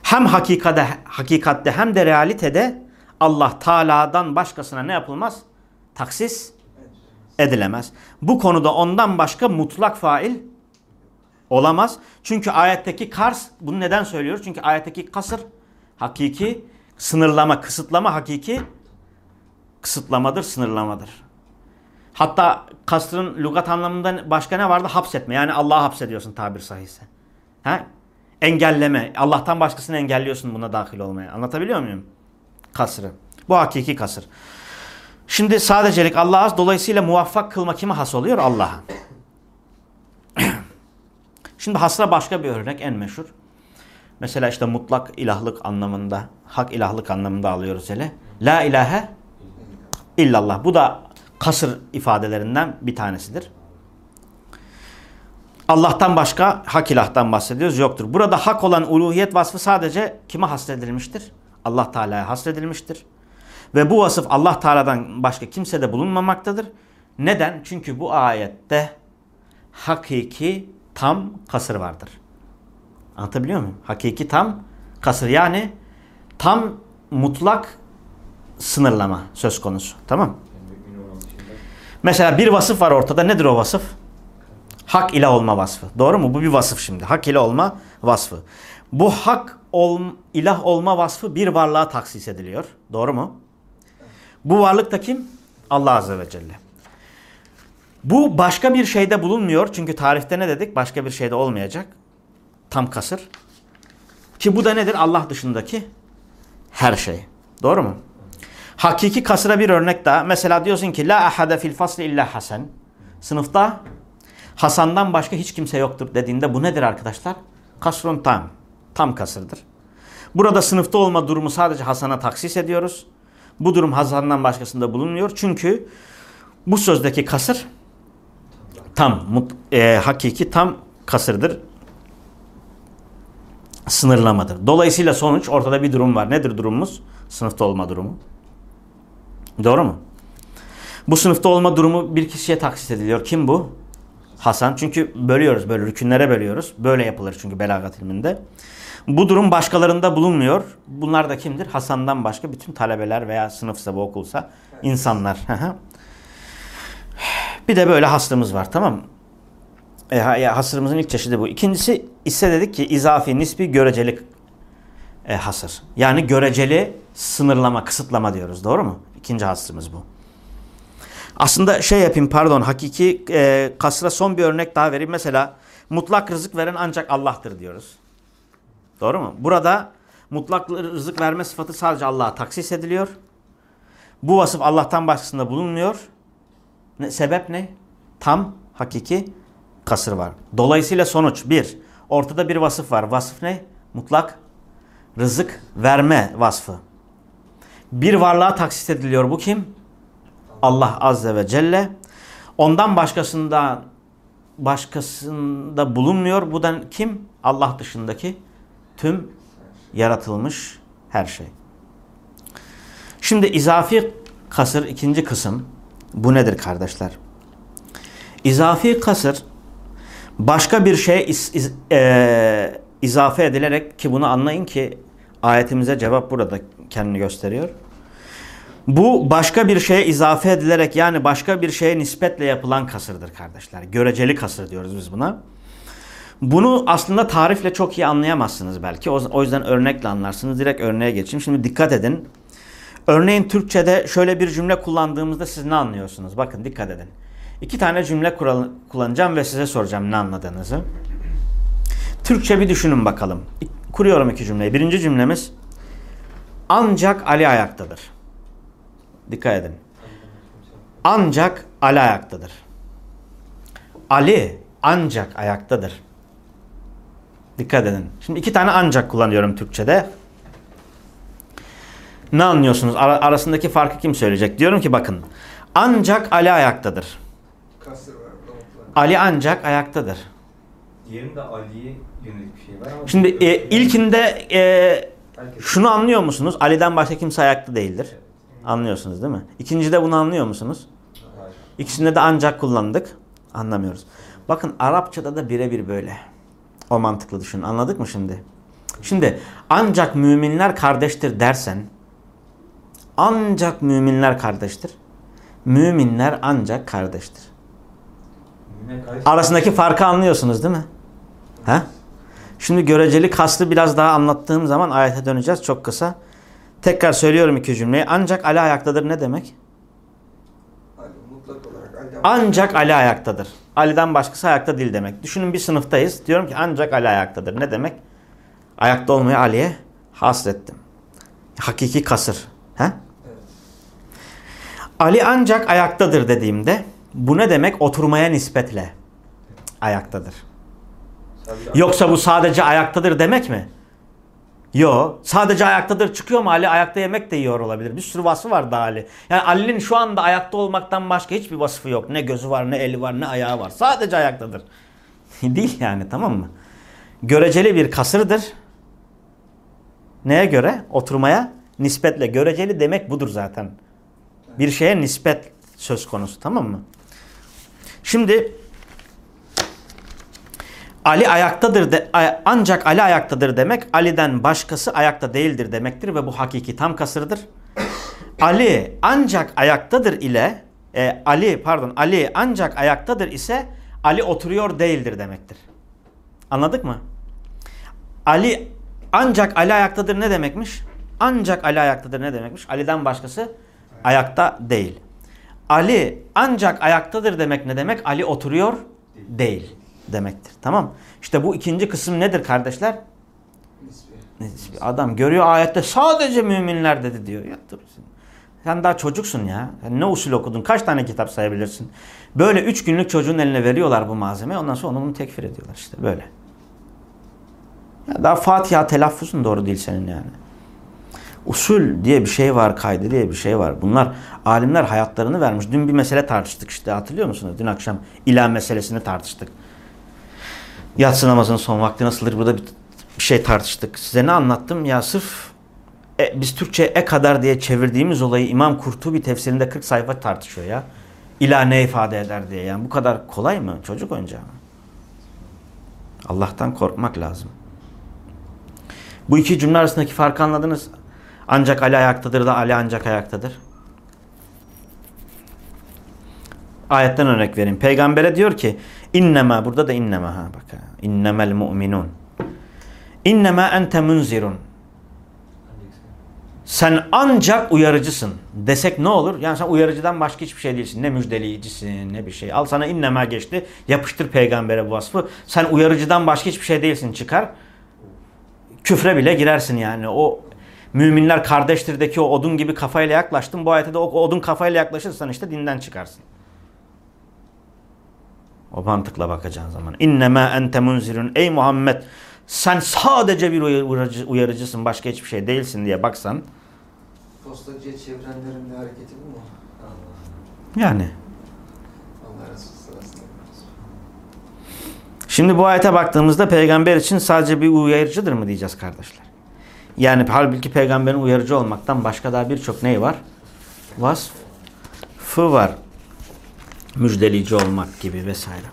Hem hakikate, hakikatte hem de realitede Allah Teala'dan başkasına ne yapılmaz? Taksis edilemez. Bu konuda ondan başka mutlak fail olamaz. Çünkü ayetteki kars, bunu neden söylüyoruz? Çünkü ayetteki kasır hakiki, sınırlama, kısıtlama hakiki kısıtlamadır, sınırlamadır. Hatta kasrın lügat anlamında başka ne vardı? Hapsetme. Yani Allah'ı hapsediyorsun tabir sahihse. Ha? Engelleme. Allah'tan başkasını engelliyorsun buna dahil olmaya. Anlatabiliyor muyum? Kasrı. Bu hakiki kasır. Şimdi sadecelik Allah'a dolayısıyla muvaffak kılma kime has oluyor? Allah'a. Şimdi hasra başka bir örnek en meşhur. Mesela işte mutlak ilahlık anlamında, hak ilahlık anlamında alıyoruz hele. La ilahe illallah. Bu da kasır ifadelerinden bir tanesidir. Allah'tan başka hak ilahtan bahsediyoruz yoktur. Burada hak olan uluhiyet vasfı sadece kime hasredilmiştir? Allah Teala'ya hasredilmiştir. Ve bu vasıf Allah Teala'dan başka kimsede bulunmamaktadır. Neden? Çünkü bu ayette hakiki tam kasır vardır. Anlatabiliyor muyum? Hakiki tam kasır yani tam mutlak sınırlama söz konusu. Tamam. Mesela bir vasıf var ortada. Nedir o vasıf? Hak ile olma vasfı. Doğru mu? Bu bir vasıf şimdi. Hak ile olma vasfı. Bu hak ol, ilah olma vasfı bir varlığa taksis ediliyor. Doğru mu? Bu varlık da kim? Allah Azze ve Celle. Bu başka bir şeyde bulunmuyor. Çünkü tarifte ne dedik? Başka bir şeyde olmayacak. Tam kasır. Ki bu da nedir? Allah dışındaki her şey. Doğru mu? Hakiki kasıra bir örnek daha. Mesela diyorsun ki la ahade fil fasli illa Hasan. Sınıfta Hasan'dan başka hiç kimse yoktur dediğinde bu nedir arkadaşlar? Kasrun tam. Tam kasırdır. Burada sınıfta olma durumu sadece Hasan'a taksis ediyoruz. Bu durum Hasan'dan başkasında bulunmuyor. Çünkü bu sözdeki kasır tam, e, hakiki tam kasırdır. Sınırlamadır. Dolayısıyla sonuç ortada bir durum var. Nedir durumumuz? Sınıfta olma durumu. Doğru mu? Bu sınıfta olma durumu bir kişiye taksis ediliyor. Kim bu? Hasan. Çünkü bölüyoruz böyle rükünlere bölüyoruz. Böyle yapılır çünkü belagat ilminde. Bu durum başkalarında bulunmuyor. Bunlar da kimdir? Hasan'dan başka bütün talebeler veya sınıfsa bu okulsa insanlar. bir de böyle hasrımız var tamam mı? E, hasrımızın ilk çeşidi bu. İkincisi ise dedik ki izafi, nispi, göreceli e, hasır. Yani göreceli sınırlama, kısıtlama diyoruz. Doğru mu? İkinci hasrımız bu. Aslında şey yapayım pardon hakiki e, kasra son bir örnek daha vereyim. Mesela mutlak rızık veren ancak Allah'tır diyoruz. Doğru mu? Burada mutlak rızık verme sıfatı sadece Allah'a taksis ediliyor. Bu vasıf Allah'tan başkasında bulunmuyor. Ne, sebep ne? Tam hakiki kasır var. Dolayısıyla sonuç bir. Ortada bir vasıf var. Vasıf ne? Mutlak rızık verme vasfı. Bir varlığa taksis ediliyor. Bu kim? Allah Azze ve Celle. Ondan başkasında başkasında bulunmuyor. Bu da kim? Allah dışındaki tüm yaratılmış her şey. Şimdi izafi kasır ikinci kısım. Bu nedir kardeşler? İzafi kasır başka bir şeye iz, iz, e, izafe edilerek ki bunu anlayın ki ayetimize cevap burada kendini gösteriyor. Bu başka bir şeye izafe edilerek yani başka bir şeye nispetle yapılan kasırdır kardeşler. Göreceli kasır diyoruz biz buna. Bunu aslında tarifle çok iyi anlayamazsınız belki. O yüzden örnekle anlarsınız. Direkt örneğe geçeyim. Şimdi dikkat edin. Örneğin Türkçe'de şöyle bir cümle kullandığımızda siz ne anlıyorsunuz? Bakın dikkat edin. İki tane cümle kullanacağım ve size soracağım ne anladığınızı. Türkçe bir düşünün bakalım. Kuruyorum iki cümleyi. Birinci cümlemiz ancak Ali ayaktadır. Dikkat edin. Ancak Ali ayaktadır. Ali ancak ayaktadır. Dikkat edin. Şimdi iki tane ancak kullanıyorum Türkçe'de. Ne anlıyorsunuz? Ar arasındaki farkı kim söyleyecek? Diyorum ki bakın. Ancak Ali ayaktadır. Ali ancak ayaktadır. Diğerinde Ali'ye yönelik bir şey var ama... Şimdi e, ilkinde e, şunu anlıyor musunuz? Ali'den başka kimse ayakta değildir. Anlıyorsunuz değil mi? İkincide bunu anlıyor musunuz? İkisinde de ancak kullandık. Anlamıyoruz. Bakın Arapçada da birebir böyle. O mantıklı düşünün. Anladık mı şimdi? Şimdi ancak müminler kardeştir dersen ancak müminler kardeştir. Müminler ancak kardeştir. Arasındaki farkı anlıyorsunuz değil mi? He? Şimdi göreceli kastı biraz daha anlattığım zaman ayete döneceğiz çok kısa. Tekrar söylüyorum iki cümleyi. Ancak Ali ayaktadır ne demek? Ancak Ali ayaktadır. Ali'den başkası ayakta değil demek. Düşünün bir sınıftayız. Diyorum ki ancak Ali ayaktadır. Ne demek? Ayakta olmayı Ali'ye hasrettim. Hakiki kasır. He? Evet. Ali ancak ayaktadır dediğimde bu ne demek? Oturmaya nispetle ayaktadır. Yoksa bu sadece ayaktadır demek mi? Yo. Sadece ayaktadır çıkıyor mu? Ali ayakta yemek de yiyor olabilir. Bir sürü vasfı var da Ali. Yani Ali'nin şu anda ayakta olmaktan başka hiçbir vasfı yok. Ne gözü var, ne eli var, ne ayağı var. Sadece ayaktadır. Değil yani tamam mı? Göreceli bir kasırdır. Neye göre? Oturmaya nispetle. Göreceli demek budur zaten. Bir şeye nispet söz konusu tamam mı? Şimdi Ali ayaktadır de, ancak Ali ayaktadır demek Ali'den başkası ayakta değildir demektir ve bu hakiki tam kasırdır. Ali ancak ayaktadır ile e, Ali pardon Ali ancak ayaktadır ise Ali oturuyor değildir demektir. Anladık mı? Ali ancak Ali ayaktadır ne demekmiş? Ancak Ali ayaktadır ne demekmiş? Ali'den başkası ayakta değil. Ali ancak ayaktadır demek ne demek? Ali oturuyor değil demektir. Tamam. İşte bu ikinci kısım nedir kardeşler? Nisbi. Nisbi. Adam görüyor ayette sadece müminler dedi diyor. Ya dur sen. Sen daha çocuksun ya. Sen ne usul okudun? Kaç tane kitap sayabilirsin? Böyle üç günlük çocuğun eline veriyorlar bu malzemeyi. Ondan sonra onu bunu tekfir ediyorlar işte böyle. Ya daha Fatiha telaffuzun doğru değil senin yani. Usul diye bir şey var, kaydı diye bir şey var. Bunlar alimler hayatlarını vermiş. Dün bir mesele tartıştık işte hatırlıyor musunuz? Dün akşam ilah meselesini tartıştık. Yatsı namazının son vakti nasıldır? Burada bir, bir şey tartıştık. Size ne anlattım? Ya sırf e, biz Türkçe e kadar diye çevirdiğimiz olayı İmam Kurtubi tefsirinde 40 sayfa tartışıyor ya. İlah ne ifade eder diye. Yani bu kadar kolay mı? Çocuk oyuncağı? Allah'tan korkmak lazım. Bu iki cümle arasındaki farkı anladınız. Ancak Ali ayaktadır da Ali ancak ayaktadır. Ayetten örnek vereyim. Peygambere diyor ki innema burada da innema ha bak ha. İnnemel mu'minun. İnnema ente munzirun. Sen ancak uyarıcısın desek ne olur? Yani sen uyarıcıdan başka hiçbir şey değilsin. Ne müjdeleyicisin ne bir şey. Al sana innema geçti. Yapıştır peygambere bu vasfı. Sen uyarıcıdan başka hiçbir şey değilsin çıkar. Küfre bile girersin yani. O müminler kardeştirdeki o odun gibi kafayla yaklaştın. Bu ayette de o odun kafayla yaklaşırsan işte dinden çıkarsın. O mantıkla bakacağın zaman. İnnemâ ente munzirun. Ey Muhammed sen sadece bir uyarıcı, uyarıcısın başka hiçbir şey değilsin diye baksan. Postacıya çevrenlerin de hareketi bu mu? Allah. Yani. Şimdi bu ayete baktığımızda peygamber için sadece bir uyarıcıdır mı diyeceğiz kardeşler. Yani halbuki peygamberin uyarıcı olmaktan başka daha birçok neyi var? Vasfı var. Müjdeleyici olmak gibi vesaire.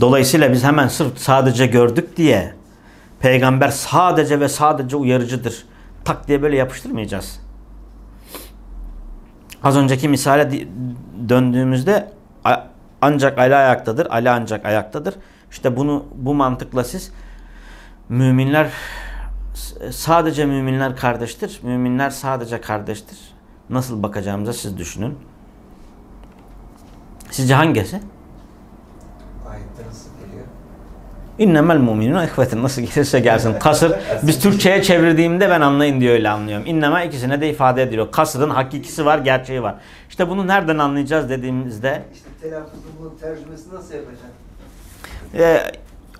Dolayısıyla biz hemen sırf sadece gördük diye peygamber sadece ve sadece uyarıcıdır. Tak diye böyle yapıştırmayacağız. Az önceki misale döndüğümüzde ancak Ali ayaktadır. Ali ancak ayaktadır. İşte bunu bu mantıkla siz müminler sadece müminler kardeştir. Müminler sadece kardeştir. Nasıl bakacağımıza siz düşünün. Sizce hangisi? Ayette nasıl geliyor? İnnemel mu'minun ihvetin nasıl gelirse gelsin. Kasır biz Türkçe'ye çevirdiğimde ben anlayın diye öyle anlıyorum. İnneme ikisine de ifade ediliyor. Kasırın hakikisi var, gerçeği var. İşte bunu nereden anlayacağız dediğimizde İşte telaffuzun bunun tercümesini nasıl yapacaksın? e,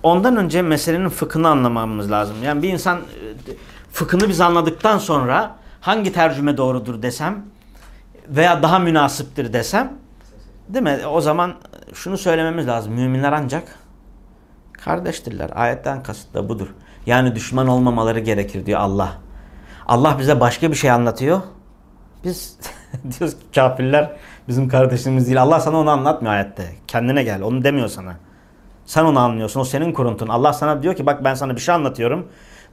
ondan önce meselenin fıkhını anlamamız lazım. Yani bir insan e, fıkhını biz anladıktan sonra hangi tercüme doğrudur desem veya daha münasiptir desem değil mi? O zaman şunu söylememiz lazım. Müminler ancak kardeştirler. Ayetten kasıt da budur. Yani düşman olmamaları gerekir diyor Allah. Allah bize başka bir şey anlatıyor. Biz diyoruz ki kafirler bizim kardeşimiz değil. Allah sana onu anlatmıyor ayette. Kendine gel. Onu demiyor sana. Sen onu anlıyorsun. O senin kuruntun. Allah sana diyor ki bak ben sana bir şey anlatıyorum.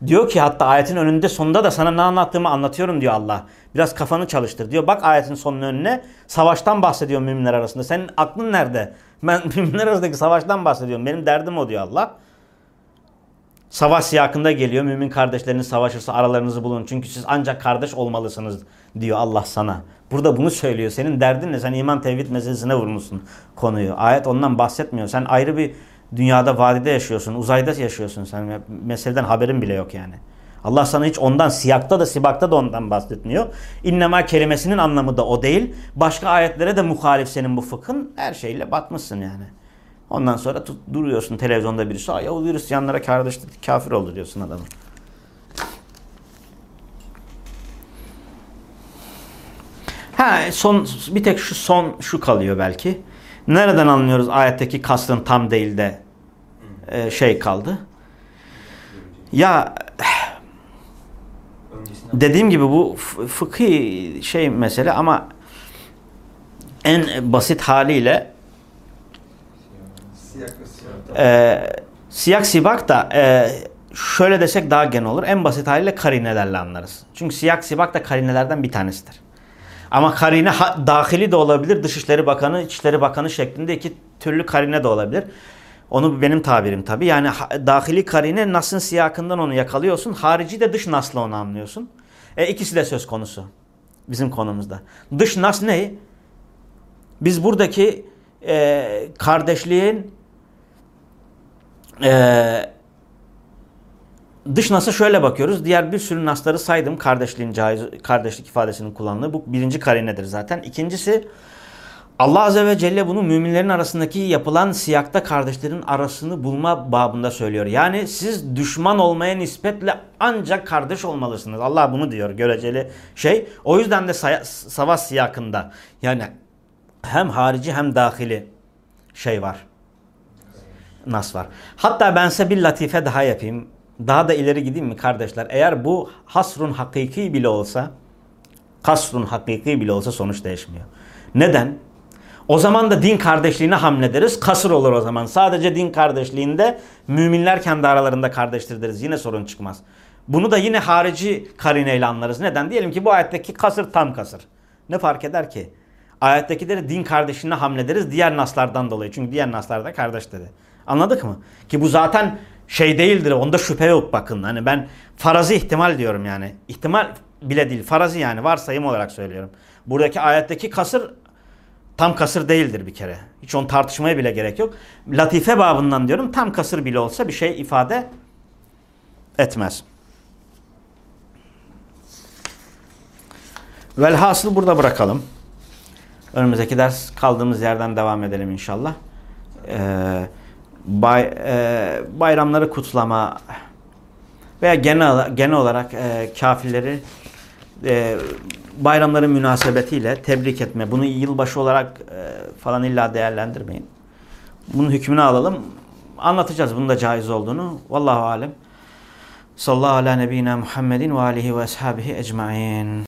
Diyor ki hatta ayetin önünde sonunda da sana ne anlattığımı anlatıyorum diyor Allah. Biraz kafanı çalıştır diyor. Bak ayetin sonunun önüne savaştan bahsediyor müminler arasında. Senin aklın nerede? Ben müminler arasındaki savaştan bahsediyorum. Benim derdim o diyor Allah. Savaş siyakında geliyor. Mümin kardeşleriniz savaşırsa aralarınızı bulun. Çünkü siz ancak kardeş olmalısınız diyor Allah sana. Burada bunu söylüyor. Senin derdin ne? Sen iman tevhid meselesine vurmuşsun konuyu. Ayet ondan bahsetmiyor. Sen ayrı bir dünyada vadide yaşıyorsun. Uzayda yaşıyorsun sen. Meseleden haberin bile yok yani. Allah sana hiç ondan siyakta da sibakta da ondan bahsetmiyor. İnnema kelimesinin anlamı da o değil. Başka ayetlere de muhalif senin bu fıkhın. Her şeyle batmışsın yani. Ondan sonra tut, duruyorsun televizyonda birisi. Ay o Hristiyanlara kardeş kafir oldu diyorsun adamı. Ha son bir tek şu son şu kalıyor belki. Nereden anlıyoruz ayetteki kastın tam değil de e, şey kaldı? Ya dediğim gibi bu fıkhi şey mesele ama en basit haliyle e, siyak sibak da e, şöyle desek daha genel olur. En basit haliyle karinelerle anlarız. Çünkü siyak sibak da karinelerden bir tanesidir. Ama karine dahili de olabilir. Dışişleri Bakanı, İçişleri Bakanı şeklinde iki türlü karine de olabilir. Onu benim tabirim tabi. Yani dahili karine nasın siyakından onu yakalıyorsun. Harici de dış nasla onu anlıyorsun. E, ikisi de söz konusu. Bizim konumuzda. Dış nas ne? Biz buradaki e, kardeşliğin e, dış nasa şöyle bakıyoruz. Diğer bir sürü nasları saydım. Kardeşliğin caiz, kardeşlik ifadesinin kullanıldığı. Bu birinci karinedir zaten. İkincisi Allah Azze ve Celle bunu müminlerin arasındaki yapılan siyakta kardeşlerin arasını bulma babında söylüyor. Yani siz düşman olmaya nispetle ancak kardeş olmalısınız. Allah bunu diyor göreceli şey. O yüzden de savaş siyakında yani hem harici hem dahili şey var. Nas var. Hatta ben size bir latife daha yapayım. Daha da ileri gideyim mi kardeşler? Eğer bu hasrun hakiki bile olsa kasrun hakiki bile olsa sonuç değişmiyor. Neden? O zaman da din kardeşliğine hamlederiz. Kasır olur o zaman. Sadece din kardeşliğinde müminler kendi aralarında kardeştir deriz. Yine sorun çıkmaz. Bunu da yine harici karineyle anlarız. Neden? Diyelim ki bu ayetteki kasır tam kasır. Ne fark eder ki? Ayettekileri din kardeşliğine hamlederiz diğer naslardan dolayı. Çünkü diğer naslar da kardeş dedi. Anladık mı? Ki bu zaten şey değildir. Onda şüphe yok bakın. Hani ben farazi ihtimal diyorum yani. İhtimal bile değil. Farazi yani varsayım olarak söylüyorum. Buradaki ayetteki kasır tam kasır değildir bir kere. Hiç onu tartışmaya bile gerek yok. Latife babından diyorum tam kasır bile olsa bir şey ifade etmez. Velhasıl burada bırakalım. Önümüzdeki ders kaldığımız yerden devam edelim inşallah. Ee, bay, e, bayramları kutlama veya genel, genel olarak e, kafirleri e, bayramların münasebetiyle tebrik etme. Bunu yılbaşı olarak e, falan illa değerlendirmeyin. Bunun hükmünü alalım. Anlatacağız bunun da caiz olduğunu. Vallahu alem. Sallallahu ala nebine Muhammedin ve alihi ve ashabihi ecmain.